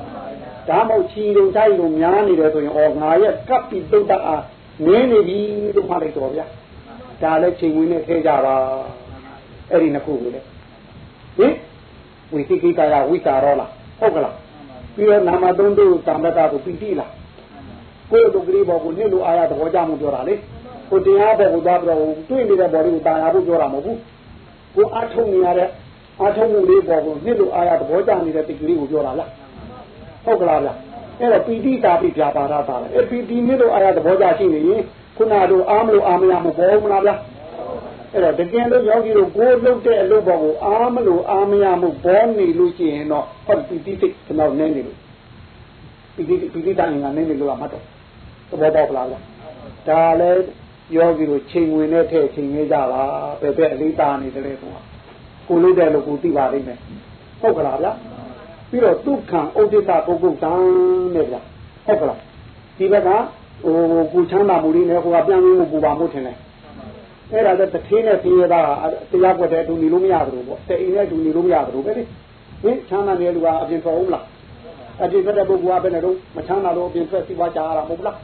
ဒါမှမဟုတ်ချီလုံးချိုက်လို့များနေတယ်ဆိုရင်ဩငါရဲ့ကပ်ပြီးတုတ်တအားနင်းနေပြီလို့မှတ်လိုက်တော့ဗျာဒါလည်းချိန်ဝင်နဲ့ထဲကြပါအဲ့ဒီနှစ်ခုကိုလေဟင်ဝိသိကိတရာဝိတာရောလားဟုတ်ကလားပြီးတော့နာမသုံးတို့တံပတာကိုပြီးတိလားကိုယ်တို့ကလေးဘောကိုနှစ်လိုအာရသဘောကြမှုပြောတာလေကိုတရားဘောကိုသွားပြီးတော့တွေ့နေတဲ့ဘောလေးကိုတာယာဖို့ပြောတာမဟုတ်ဘူးကိုအထုံနေရတဲ့အထုံမှုလေးဘောကိုနှစ်လိုအာရသဘောကြနေတဲ့တိတ်ကလေးကိုပြောတာလား ဟုတ်ကလားဗျအဲ့တော့ပီတိတာပိပြပါရတာလေအဲ့ပီတိနှစ်လိုအာရသဘောကြရှိနေရင်ခုနတို့အားမလို့အားမရမပေါ်ဘူးမလားဗျအဲ့တော့တကယ်လို့ယောဂီတို့ကိုယ်လုပ်တဲ့အလုပ်ပေါ်ကိုအားမလို့အားမရမှုပေါ်နေလို့ရှိရင်တော့ဟောပီတိစိတ်ကျွန်တော်နည်းနေလို့ပီတိပီတိတိုင်းကနည်းနေလို့မှတ်တော့သဘောပေါက်လားဗျဒါလည်းယောဂီတို့ချိန်ဝင်တဲ့ထဲချိန်နေကြပါပဲပဲအလေးတာနေတယ်လေကွာကိုလို့တဲ့လို့ကိုသိပါလိမ့်မယ်ဟုတ်ကလားဗျ ပြီးတော့ဒုက္ခံဥဒိစ္စပုဂ္ဂိုလ်တံတဲ့ဗျဟုတ်ကလားဒီဘက်ကဟိုကိုချမ်းသာမှုလေးနဲ့ဟိုကပြန်ပြီးကိုပူပါမှုထင်တယ်အဲ့ဒါလည်းတစ်ထင်းနဲ့ပြေးရတာတရားကွက်တဲ့အတူနေလို့မရဘူးပေါ့တဲ့အိမ်နဲ့အတူနေလို့မရဘူးပဲလေဟင်ချမ်းသာနေတဲ့လူကအပြင်ထွက်အောင်လားအပြင်ထွက်တဲ့ပုဂ္ဂိုလ်ကဘယ်နဲ့တော့မချမ်းသာလို့အပြင်ထွက်စီးပွားကြရတာမဟုတ်လား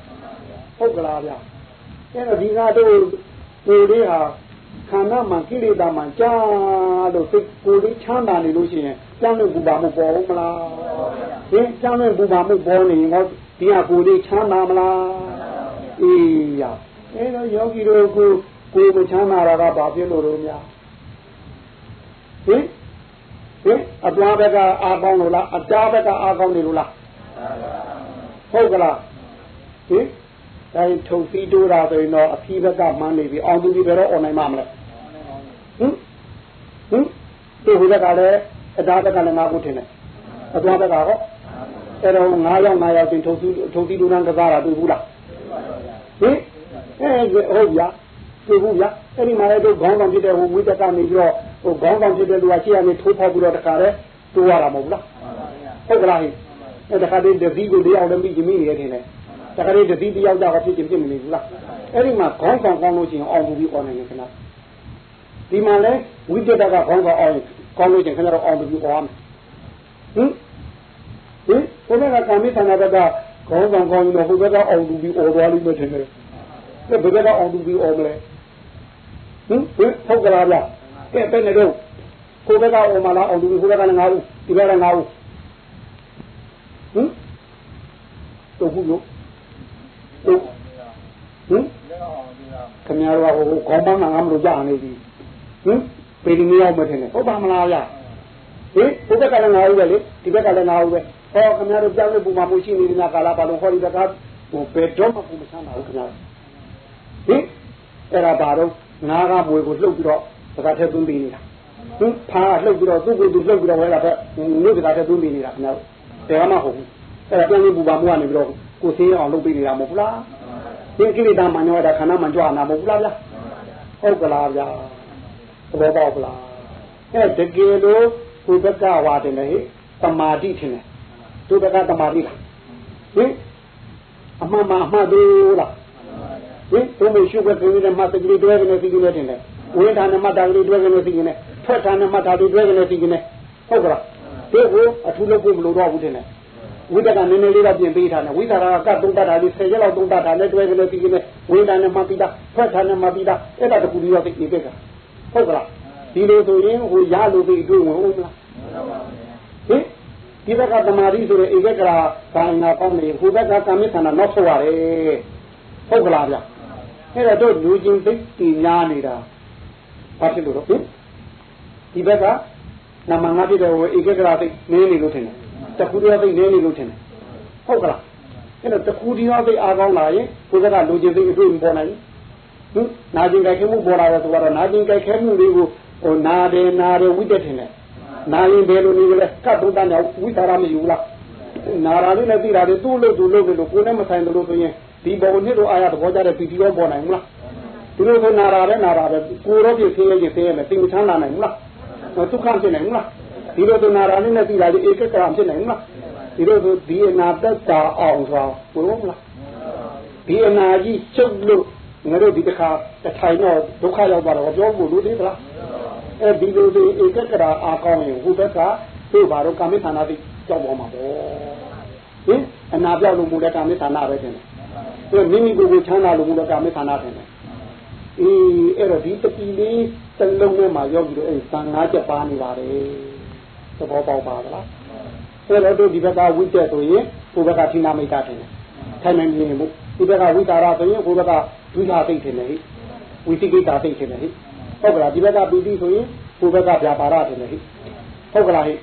ဟုတ်ကလားဗျအဲ့တော့ဒီကတော့ကိုယ်လေးဟာ ခန္ဓာမှာကိလေသာမှာကြာလို့စိတ်ကိုယ်လေးချမ်းသာနေလို့ရှိရင်ကြောင်းလို့ပူပါမှုပေါ်မလားဟင်ကြောင်းလို့ပူပါမှုပေါ်နေရင်ဟောဒီဟာကိုယ်လေးချမ်းသာမလားအေးရအဲ့တော့ယောဂီတို့ကိုကိုယ်မချမ်းသာတာကဘာဖြစ်လို့လို့များဟင်ဟင်အပွားဘက်ကအာကောင်းလို့လားအတားဘက်ကအာကောင်းနေလို့လားဟုတ်ကလားဟင် အဲဒီထုတ်ပြီးတိုးတာဆိုရင်တော့အဖီးဘက်ကမှန်းနေပြီအောင်သူကြီးဘယ်တော့អော်နိုင်မှာမလဲဟင်ဟင်ဒီဟိုဘက်ကလည်းအတားဘက်ကလည်းငါ့ကိုထင်တယ်အပွားဘက်ကဟောအဲ့တော့9ရောက်9ရောက်ချင်းထုတ်ပြီးထုတ်ပြီးတိုးတာကစားတာတွေ့ဘူးလားဟင်အဲဟုတ်ဗျာတွေ့ဘူးဗျာအဲ့ဒီမှာလည်းတို့ခေါင်းဆောင်ဖြစ်တဲ့ဟိုဝိတ္တကနေပြီးတော့ဟိုခေါင်းဆောင်ဖြစ်တဲ့လူကရှေ့ကနေထိုးဖောက်ပြီးတော့တခါလဲတိုးရတာမဟုတ်လားဟုတ်ကလားဟဲ့အဲ့တခါတည်းတတိကိုလေးအောင်လည်းမိကြမိနေတယ်ထင်တယ် တခါတည်းတတိတယောက်ကြတော့ဖြစ်ချင်းဖြစ်မနေဘူးလားအဲ့ဒီမှာခေါင်းဆောင်ကောင်းလို့ရှိရင်အောင်ပြီးအော်နိုင်တယ်ခင်ဗျာဒီမှာလဲဝိတ္တကခေါင်းဆောင်အောင်ကောင်းလို့ချင်းခင်ဗျားတို့အောင်ပြီးအော်မယ်ဟင်ဟင်ဘုရားကကာမိသနာဘက်ကခေါင်းဆောင်ကောင်းလို့ဟိုဘက်ကအောင်ပြီးအော်သွားလိမ့်မယ်ထင်တယ်ဘယ်ဘက်ကအောင်ပြီးအော်မလဲဟင်ဟင်ဟုတ်ကလားဗျကဲပဲနေတော့ကိုဘက်ကအော်မလားအောင်ပြီးကိုဘက်ကလည်းငါ့ဦးဒီဘက်ကလည်းငါ့ဦးဟင်တို့ဘူးလို့ ဟုတ်ဟင်ခင်ဗျားတို့ကဟိုခေါင်းပန်းငါမလို့ကြာနေပြီဟင်ပေဒီမရောက်မထင်နဲ့ဟုတ်ပါမလားဗျဟင်ဘုဘက်ကလည်းငါဦးပဲလေဒီဘက်ကလည်းငါဦးပဲဟောခင်ဗျားတို့ကြောက်လို့ပူမှာမရှိနေတဲ့ကာလပါလို့ဟောဒီဘက်ကဟိုဘယ်တော့မှပူမချမ်းပါဘူးခင်ဗျားဟင်အဲ့ဒါပါတော့ငါးကမွေကိုလှုပ်ပြီးတော့စကားထက်သွင်းပေးနေတာဟင်ဖားလှုပ်ပြီးတော့သူ့ကိုယ်သူလှုပ်ပြီးတော့ဝဲလာတော့မြို့စကားထက်သွင်းပေးနေတာခင်ဗျားတယ်မှဟုတ်ဘူးအဲ့ဒါပြန်ပြီးပူပါမှုကနေပြီးတော့ ကိုသိအောင်လုပ်ပေးနေတာမဟုတ်ဘူးလားဒီကိလေသာမှညောတာခန္ဓာမှကြွနာမဟုတ်ဘူးလားဗျာဟုတ်ကလားဗျာသဘောပေါက်လားအဲ့တကယ်လို့ကိုဘက်ကဝါတယ်လေတမာတိထင်တယ်သူဘက်ကတမာတိလားဟင်အမှန်မှအမှန်သေးလားဟင်ဘုံမရှိဘက်ကလေးနဲ့မှတ်တကလေးတွဲကနေသိနေတယ်ဝိဒါနမတာကလေးတွဲကနေသိနေထွက်တာနဲ့မှတ်တာတွေတွဲကနေသိနေဟုတ်ကလားဒီကိုအထူးလုပ်ဖို့မလိုတော့ဘူးတင်တယ် ဝိတကနည်းနည်းလေးတော့ပြင်ပေးထားတယ်ဝိသရာကသုံးတတ်တာလေး10ရက်လောက်သုံးတတ်တာနဲ့တွဲကြလို့ပြီးနေဝိဒါနဲ့မှပြီးတာထွက်တာနဲ့မှပြီးတာအဲ့ဒါတကူပြီးတော့သိနေကြတာဟုတ်ကလားဒီလိုဆိုရင်ဟိုရလို့ပြီးတွေ့ဝင်ဦးမလားဟင်ဒီဘက်ကသမာဓိဆိုတဲ့ဧကကရာဘာနာကောင်းနေဟိုဘက်ကကာမိခန္ဓာနောက်ဆုတ်ရတယ်ဟုတ်ကလားဗျဟအဲ့တော့တို့လူချင်းသိတည်များနေတာဘာဖြစ်လို့တော့ဒီဘက်ကနမငါပြတဲ့ဟိုဧကဂရသိနင်းနေလို့ထင်တယ် တခုတည်းသိနင်းနေလို့ထင်တယ်ဟုတ်ကလားအဲ့တော့တခုတည်းသိအားကောင်းလာရင်ကိုယ်ကလူချင်းသိအတွေ့မပေါ်နိုင်ဘူးနာကျင်ကြိုက်ခဲမှုပေါ်လာတယ်ဆိုတော့နာကျင်ကြိုက်ခဲမှုတွေကိုဟိုနာတယ်နာတယ်ဝိတက်ထင်တယ်နာရင်ဘယ်လိုနေလဲကတ်တုတ်တန်းရောက်ဝိတာရမယူလားနာရာလေးနဲ့သိတာတွေသူ့လို့သူ့လို့လို့ကိုယ်နဲ့မဆိုင်တယ်လို့ဆိုရင်ဒီဘုံနှစ်တို့အားရသဘောကြတဲ့ပီတီရောပေါ်နိုင်မလားဒီလိုဆိုနာရာပဲနာရာပဲကိုရောပြည့်သေးရင်သေးရမယ်သိမချမ်းသာနိုင်မလားဒုက္ခဖြစ်နိုင်မလား ဒီလိုဆိုနာရာလေးနဲ့သိတာဒီဧကကရဖြစ်နိုင်မလားဒီလိုဆိုဒီအနာသက်တာအောင်ဆိုဘယ်လိုမလားဒီအနာကြီးချုပ်လို့ငါတို့ဒီတစ်ခါတထိုင်တော့ဒုက္ခရောက်သွားတော့ပြောဖို့လို့သေးသလားအဲဒီလိုဒီဧကကရာအာကောင်းရင်ဟိုဘက်ကတို့ဘာတော့ကာမိဌာနတိကြောက်ပေါ်မှာပေါ့ဟင်အနာပြောက်လို့မူတဲ့ကာမိဌာနပဲတင်တယ်သူမိမိကိုယ်ကိုချမ်းသာလို့မူတဲ့ကာမိဌာနတင်တယ်အေးအဲ့တော့ဒီတတိလေးစလုံးထဲမှာရောက်ပြီးတော့အဲသံဃာချက်ပါနေပါတယ် သဘောပေါက်ပါလားအဲ့တော့တို့ဒီဘက်ကဝိတက်ဆိုရင်ကိုယ်ဘက်ကဌိနာမိတ်တာတင်တယ်ထိုင်နေနေမှုဒီဘက်ကဝိတာရဆိုရင်ကိုယ်ဘက်ကဒုလာသိတင်တယ်ဟိဝိသိကိတာသိတင်တယ်ဟိဟုတ်ကလားဒီဘက်ကပီတိဆိုရင်ကိုယ်ဘက်ကဗျာပါရတင်တယ်ဟိဟုတ်ကလားဟိ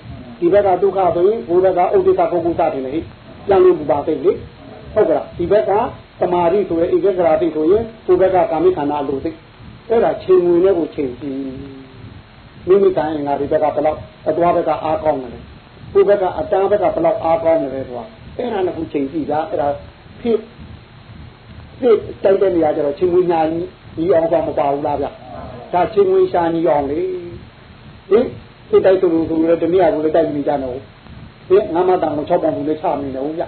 ဒီဘက်ကဒုက္ခဆိုရင်ကိုယ်ဘက်ကဥဒိစ္စပုဂ္ဂုသတင်တယ်ဟိပြန်လို့ပူပါသိလေဟုတ်ကလားဒီဘက်ကတမာရိဆိုရင်ဧကဂရာသိဆိုရင်ကိုယ်ဘက်ကကာမိခန္ဓာအလိုသိအဲ့ဒါချိန်ဝင်နဲ့ကိုချိန်ကြည့် မိမိတိုင်းငါဒီဘက်ကဘလောက်အသွားဘက်ကအားကောင်းတယ်ကိုယ်ဘက်ကအတန်းဘက်ကဘလောက်အားကောင်းတယ်ဆိုတာအဲ့ဒါလည်းကိုချိန်ကြည့်တာအဲ့ဒါဖြစ်ဖြစ်တိုက်တဲ့နေရာကျတော့ချိန်ဝင်ညာကြီးဒီအောင်ကမပါဘူးလားဗျဒါချိန်ဝင်ရှာညီအောင်လေဟင်ဖြစ်တိုက်သူလူတွေတနည်းအားဖြင့်တိုက်နေကြတော့ဟင်ငါမတန်ကို6ပေါင်ဘူးလေးချနေတယ်ဟုတ်ဗျ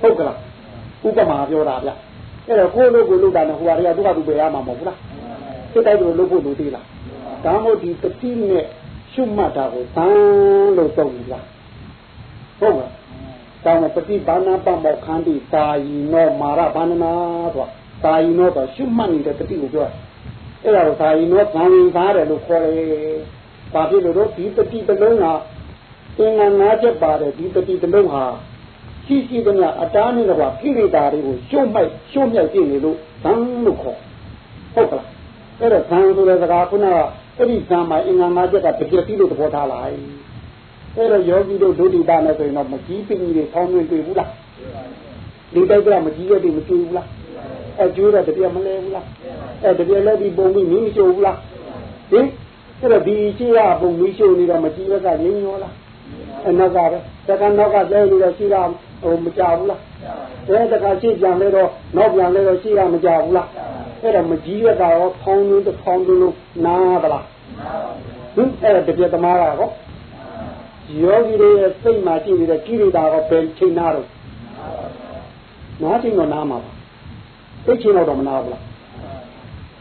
ဟုတ်ကလားဥပမာပြောတာဗျအဲ့တော့ကိုယ်လို့ကိုယ်လို့တာနဲ့ဟိုဟာတွေကသူကသူပဲရမှာမဟုတ်ဘူးလားစိတ်တိုက်လို့လို့ဖို့လို့သေးလား ဒါမှမဟုတ်ဒီတတိနဲ့ရှုမှတ်တာကိုသံလို့သုံးပြီလားဟုတ်ကဲ့တောင်းပฏิဘာနာပမောခန္တီတာယီနောမာရဘာနနာဆိုတာတာယီနောဆိုရှုမှတ်နေတဲ့တတိကိုပြောအဲ့ဒါကိုတာယီနောသံဝင်သားတယ်လို့ခေါ်တယ်ဘာဖြစ်လို့တော့ဒီတတိတလုံးကအင်္ဂါ၅ချက်ပါတယ်ဒီတတိတလုံးဟာရှိရှိသမျှအတားနဲ့ကကိရိတာတွေကိုရှုံ့မိုက်ရှုံ့မြောက်ပြနေလို့သံလို့ခေါ်ဟုတ်ကလားအဲ့ဒါသံဆိုတဲ့စကားခုနက အဲ့ဒီသံမှာအင်္ဂါ၅ချက်ကတကယ်ပြီးလို့သဘောထားလိုက်အဲ့တော့ယောဂီတို့ဒုတိယနဲ့ဆိုရင်တော့မကြီးပင်ကြီးတွေဆောင်းတွင်တွေ့ဘူးလားဒီတိုက်ကမကြီးရတဲ့မတွေ့ဘူးလားအဲကျိုးတော့တပြက်မလဲဘူးလားအဲတပြက်လဲဒီပုံပြီးမင်းမရှိဘူးလားဟင်အဲ့တော့ဒီရှိရပုံမီးရှို့နေတော့မကြီးရကရင်းရောလားအနောက်ကပဲတက္ကနောက်ကလဲနေတော့ရှိတာဟိုမကြဘူးလား အဲတက္ကရှိပြန်လဲတော့နောက်ပြန်လဲတော့ရှိတာမကြဘူးလားအဲ့တော့မကြီးရကတော့ဖောင်းလို့ဖောင်းလို့နားသလားဟင်အဲ့တော့တပြက်သမားကတော့ယောဂီတွေရဲ့စိတ်မှာရှိနေတဲ့ကိရိတာကဘယ်ချိန်နာတော့နားချိန်တော့နားမှာပါစိတ်ချိန်တော့မနာဘူးလား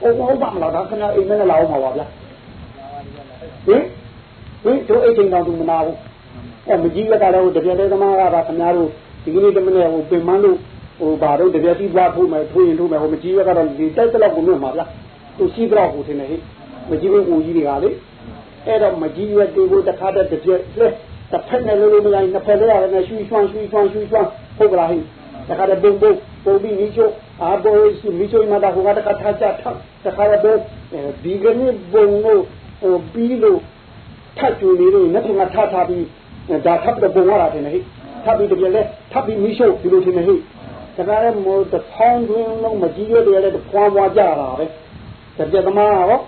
ဟုတ်ဟုတ်ပါမလားဒါခဏအိမ်နဲ့လာအောင်ပါပါဗျာဟင်ဟင်တို့အိမ်ချိန်တော့သူမနာဘူးအဲမကြီးရတာလည်းတပြက်တည်းသမားကပါခင်ဗျားတို့ ဒီကနေ့တမနေ့ဟိုပင်မန်းလို့ဟိုဘာတော့တပြက်စီးပွားဖို့မယ်ထွေးရင်ထိုးမယ်ဟိုမကြီးရကတော့ဒီတိုက်တလောက်ကိုလွတ်မှာဗျာသူရှိတော့ဟိုထင်တယ်ဟိမကြီးဘူးကိုကြီးတွေကလေအဲ့တော့မကြီးရွက်တွေကိုတစ်ခါတည်းတစ်ပြက်လဲတစ်ဖက်နဲ့လို့လို့မရရင်နှစ်ဖက်လည်းရတယ်ရွှီရွှမ်းရွှီရွှမ်းရွှီရွှမ်းဟုတ်ကလားဟိတစ်ခါတည်းဘုံဘုံပုံပြီးမိချိုအာဘောရှိမိချိုမှာတော့ဟိုကတခါထားချထားတစ်ခါတည်းဒီကနေ့ဘုံကိုဟိုပြီးလို့ထပ်ကျူနေလို့နှစ်ထပ်မှာထားထားပြီးဒါထပ်တော့ဘုံရတာတယ်ဟိ ထပ်ပြီးတပြက်လဲထပ်ပြီးမိချိုဒီလိုထင်နေဟိတခါတည်းမို့တစ်ဖောင်းတွင်းလုံးမကြီးရွက်တွေလည်းဖွာဖွာကြတာပဲတပြက်သမားရော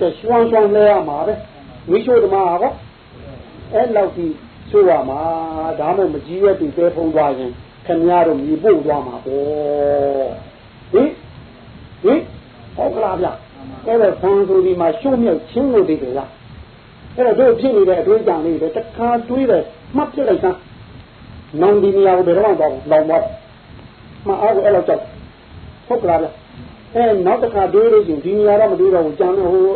တရွှမ်းရွှမ်းလဲရမှာပဲမိချိုဓမ္မဟောအဲ့လောက်ဒီဆိုရမှာဒါမှမကြီးရတူတဲဖုံးသွားရင်ခင်ဗျားတို့မြေပို့သွားမှာပေါ့ဟင်ဟင်ဟုတ်ကလားဗျအဲ့ဒါဆန်းဆိုဒီမှာရှုံ့မြောက်ချင်းလို့ဒီကလားအဲ့တော့တို့ဖြစ်နေတဲ့အတွေးကြံလေးတွေတခါတွေးတယ်မှတ်ပြလိုက်စမ်း နောင်ဒီနေရာကိုဘယ်တော့မှတော့လောင်တော့မအားဘူးအဲ့လောက်ကြောက်ဟုတ်ကလားဗျအဲနောက်တစ်ခါတွေးလို့ရှင်ဒီနေရာတော့မတွေးတော့ဘူးကြံလို့ဟို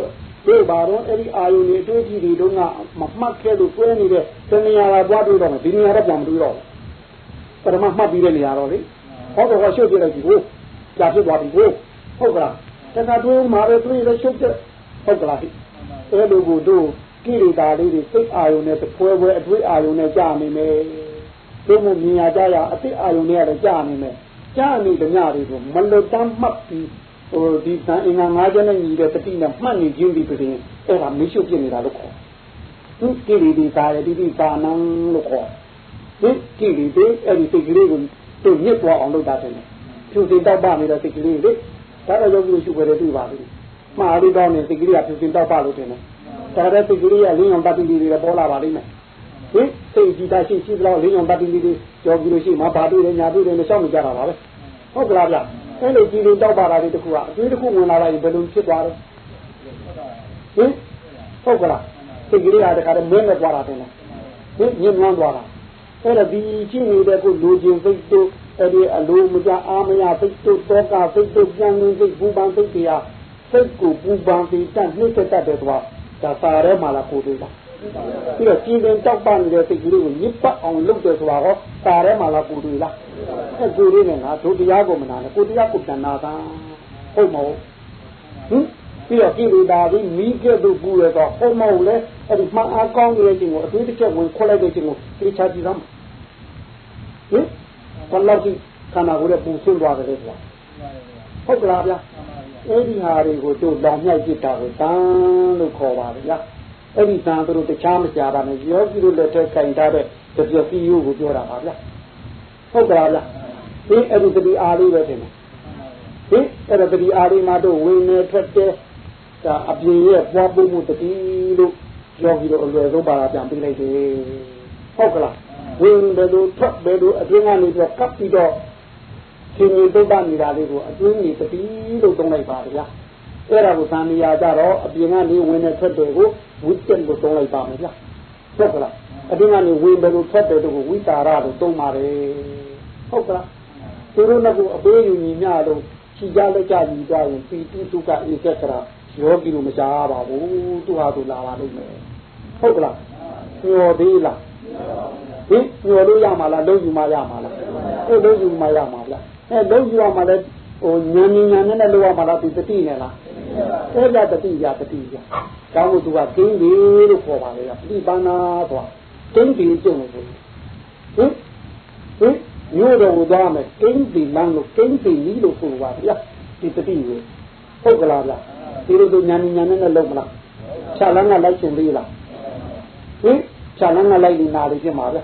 တို့ပါတော့အဲ့ဒီအာယုန်တွေအတွေ့အထိတွေတော့မမှတ်ခဲ့လို့တွဲနေတဲ့တဏှာကပွားတွေ့တော့မယ်ဒီနေရာတော့ပြန်မတွေ့တော့ဘူးပထမမှတ်ပြီးတဲ့နေရာတော့လေဟောတော့ရှုပ်ပြလိုက်ပြီကိုကြာဖြစ်သွားပြီကိုဟုတ်ကလားတခါတွေ့မှာပဲတွေ့ရရှုပ်တဲ့ဟုတ်ကလားအဲ့လိုကိုတို့ကိရိတာလေးတွေစိတ်အာယုန်နဲ့တပွဲပွဲအတွေ့အာယုန်နဲ့ကြာနေမယ် တို့မှမြင်ရကြရအသိအာယုန်နဲ့လည်းကြာနေမယ်ကြာနေတဲ့ညတွေကိုမလွတ်တမ်းမှတ်ပြီးဟိုဒီသံအင်္ဂါ၅ချက်နဲ့ညီတဲ့တတိနဲ့မှတ်နေခြင်းဒီပြင်အဲ့ဒါမေ့ရှုပ်ပြနေတာလို့ခေါ်သူကိရိတိကာရတိတိကာနံလို့ခေါ်ဒီကိရိတိအဲ့ဒီစိတ်ကလေးကိုသူညစ်သွားအောင်လုပ်တာတယ်ဖြူစင်တောက်ပနေတဲ့စိတ်ကလေးလေဒါတော့ယောဂီရှုွယ်တယ်တွေ့ပါပြီမှားရီတော့နေစိတ်ကလေးကဖြူစင်တောက်ပလို့တယ်နော်ဒါတဲ့စိတ်ကလေးကလင်းအောင်တတ်ပြီးတွေပေါ်လာပါလိမ့်မယ် ဟင်စိတ်ကြည်တာရှိရှိတော့လင်းအောင်တတ်ပြီးတွေယောဂီလို့ရှိမှဘာတွေ့လဲညာတွေ့တယ်မရှောက်မကြတာပါပဲဟုတ်ကလားဗျအဲ့လိုကြည်လင်တောက်ပါတာတွေတခုကအသွေးတစ်ခုဝင်လာလိုက်ဘယ်လိုဖြစ်သွားလဲဟင်ဟုတ်ကလားစိတ်ကလေးကတခါတည်းမင်းနဲ့သွားတာတယ်နော်ဟင်ညင်နွမ်းသွားတာအဲ့ဒါဒီရှိနေတဲ့ကိုလူချင်းစိတ်တို့အဲ့ဒီအလိုမကြအာမရစိတ်တို့တောကစိတ်တို့ပြန်နေစိတ်ဘူပန်စိတ်တရားစိတ်ကိုပူပန်ပြီးတတ်နှိမ့်သက်တဲ့သွားဒါစာရဲမှာလားကိုတွေ့တာ ပြီးတော့ကြည်ရင်တောက်ပနေတဲ့စိတ်ကလေးကိုညစ်ပတ်အောင်လုပ်တယ်ဆိုတာဟောစာရဲမှာလားကိုတွေ့လားအဲကိုလေးနဲ့ငါတို့တရားကိုမနာနဲ့ကိုတရားကိုပြန်နာတာဟုတ်မဟုတ်ဟင်ပြီးတော့ကိလေသာပြီးမိကဲ့သို့ပူရတော့ဟုတ်မဟုတ်လဲအဲ့ဒီမှအားကောင်းနေတဲ့ခြင်းကိုအသွေးတစ်ချက်ဝင်ခွက်လိုက်တဲ့ခြင်းကိုသိချကြည့်သမ်းဟင်ဘယ်လောက်ဒီခန္ဓာကိုယ်ရဲ့ပူဆွသွားတယ်ဆိုတာဟုတ်ကလားဗျာအဲ့ဒီဟာတွေကိုတို့လောင်မြိုက်ကြည့်တာကိုတန်းလို့ခေါ်ပါတယ်ဗျာ အဲ့ဒီတန်းတို့တခြားမကြပါနဲ့ယောဂီတို့လက်ထက်ကင်ထားတဲ့တပြည့်စီယိုကိုပြောတာပါဗျာဟုတ်ကလားဗျာဒီအဲ့ဒီတတိအားလေးပဲတင်တယ်ဟင်အဲ့ဒါတတိအားလေးမှတို့ဝင်နေထွက်တဲ့ဒါအပြင်ရဲ့ပွားပို့မှုတတိလို့ယောဂီတို့အလွယ်ဆုံးပါတာပြန်ပြီးလိုက်တယ်ဟုတ်ကလားဝင်တယ်လို့ထွက်တယ်လို့အတွင်းကနေပြီးကပ်ပြီးတော့ရှင်ကြီးသုတ်တနေတာလေးကိုအတွင်းကြီးတတိလို့သုံးလိုက်ပါဗျာ အဲ့ဒါကိုသံမြာကြတော့အပြင်ကနေဝင်နေထွက်တယ်ကိုဝိတ္တလို့သုံးလိုက်ပါမယ်ဗျာဟုတ်ကလားအတွင်းကနေဝင်တယ်လို့ထွက်တယ်တို့ကိုဝိတာရလို့သုံးပါတယ်ဟုတ်ကလားသူတို့ကအပေးယူညီမျှလို့ခြိကြလက်ကြညီကြရင်ပီတိဒုက္ခဧကကရာယောဂီတို့မစားပါဘူးသူဟာသူလာပါလိမ့်မယ်ဟုတ်ကလားညော်သေးလားဟင်ညော်လို့ရမှာလားလုံးယူမှရမှာလားအဲ့လုံးယူမှရမှာဗျအဲ့လုံးယူရမှာလဲဟိုညံညံနဲ့လို့ရမှာလားဒီတတိနဲ့လား အဲ့ဒါတတိရတတိရကောင်းလို့သူကကင်းပြီလို့ခေါ်ပါလေပြိပန္နာဆိုတာကင်းပြီကျုံလို့ဆိုဟင်ဟင်မြို့တော်ကိုသွားမယ်ကင်းပြီလမ်းလို့ကင်းပြီနီးလို့ဆိုပါဗျာဒီတတိကိုဟုတ်ကလားဗျာဒီလိုဆိုညာညာနဲ့နဲ့လုံးမလားခြာလန်းကလိုက်ရှင်သေးလားဟင်ခြာလန်းကလိုက်နေနာလို့ဖြစ်မှာဗျ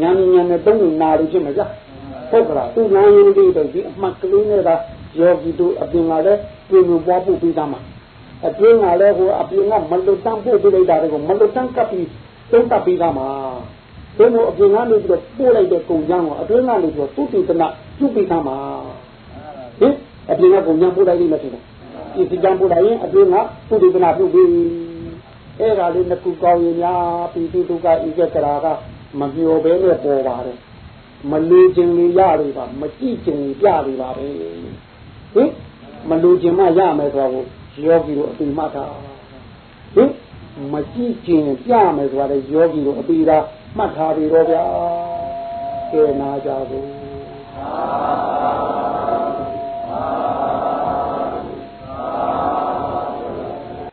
ညာညာနဲ့တုံးနေနာလို့ဖြစ်မှာဗျဟုတ်ကလားသူနာရင်းလေးတော့ဒီအမှတ်ကလေးနဲ့သာယောဂီတို့အပြင်ကလည်း ပြင်လို့ပွားဖို့ပြီးသားမှာအပြင်ကလည်းဟိုအပြင်ကမလွတ်တမ်းပို့ပြလိုက်တာတွေကိုမလွတ်တမ်းကပ်ပြီးသုံးကပ်ပြီးသားမှာဘယ်လိုအပြင်ကနေပြီးတော့ပို့လိုက်တဲ့ကုန်ကြမ်းကိုအတွင်းကနေပြီးတော့သူတည်တနာပြုပြီးသားမှာဟင်အပြင်ကကုန်ကြမ်းပို့လိုက်လိမ့်မယ်ထင်တယ်ဒီစီကံပို့လိုက်ရင်အတွင်းကသူတည်တနာပြုပြီးအဲ့ဒါလေးနှစ်ခုကောင်းရင်များပြီးသူဒုက္ခဤကကရာကမမျောဘဲနဲ့ပေါ်ပါတယ်မလူခြင်းလေးရတွေပါမကြည့်ခြင်းလေးပြတွေပါပဲဟင် မလူကျင်မှရမယ်ဆိုတာကိုယောဂီတို့အပြီးမှတ်တာဟင်မကြည့်ကျင်ပြမယ်ဆိုတာလေယောဂီတို့အပြီးသာမှတ်ထားပြီတော့ဗျာကဲနာကြပါသာ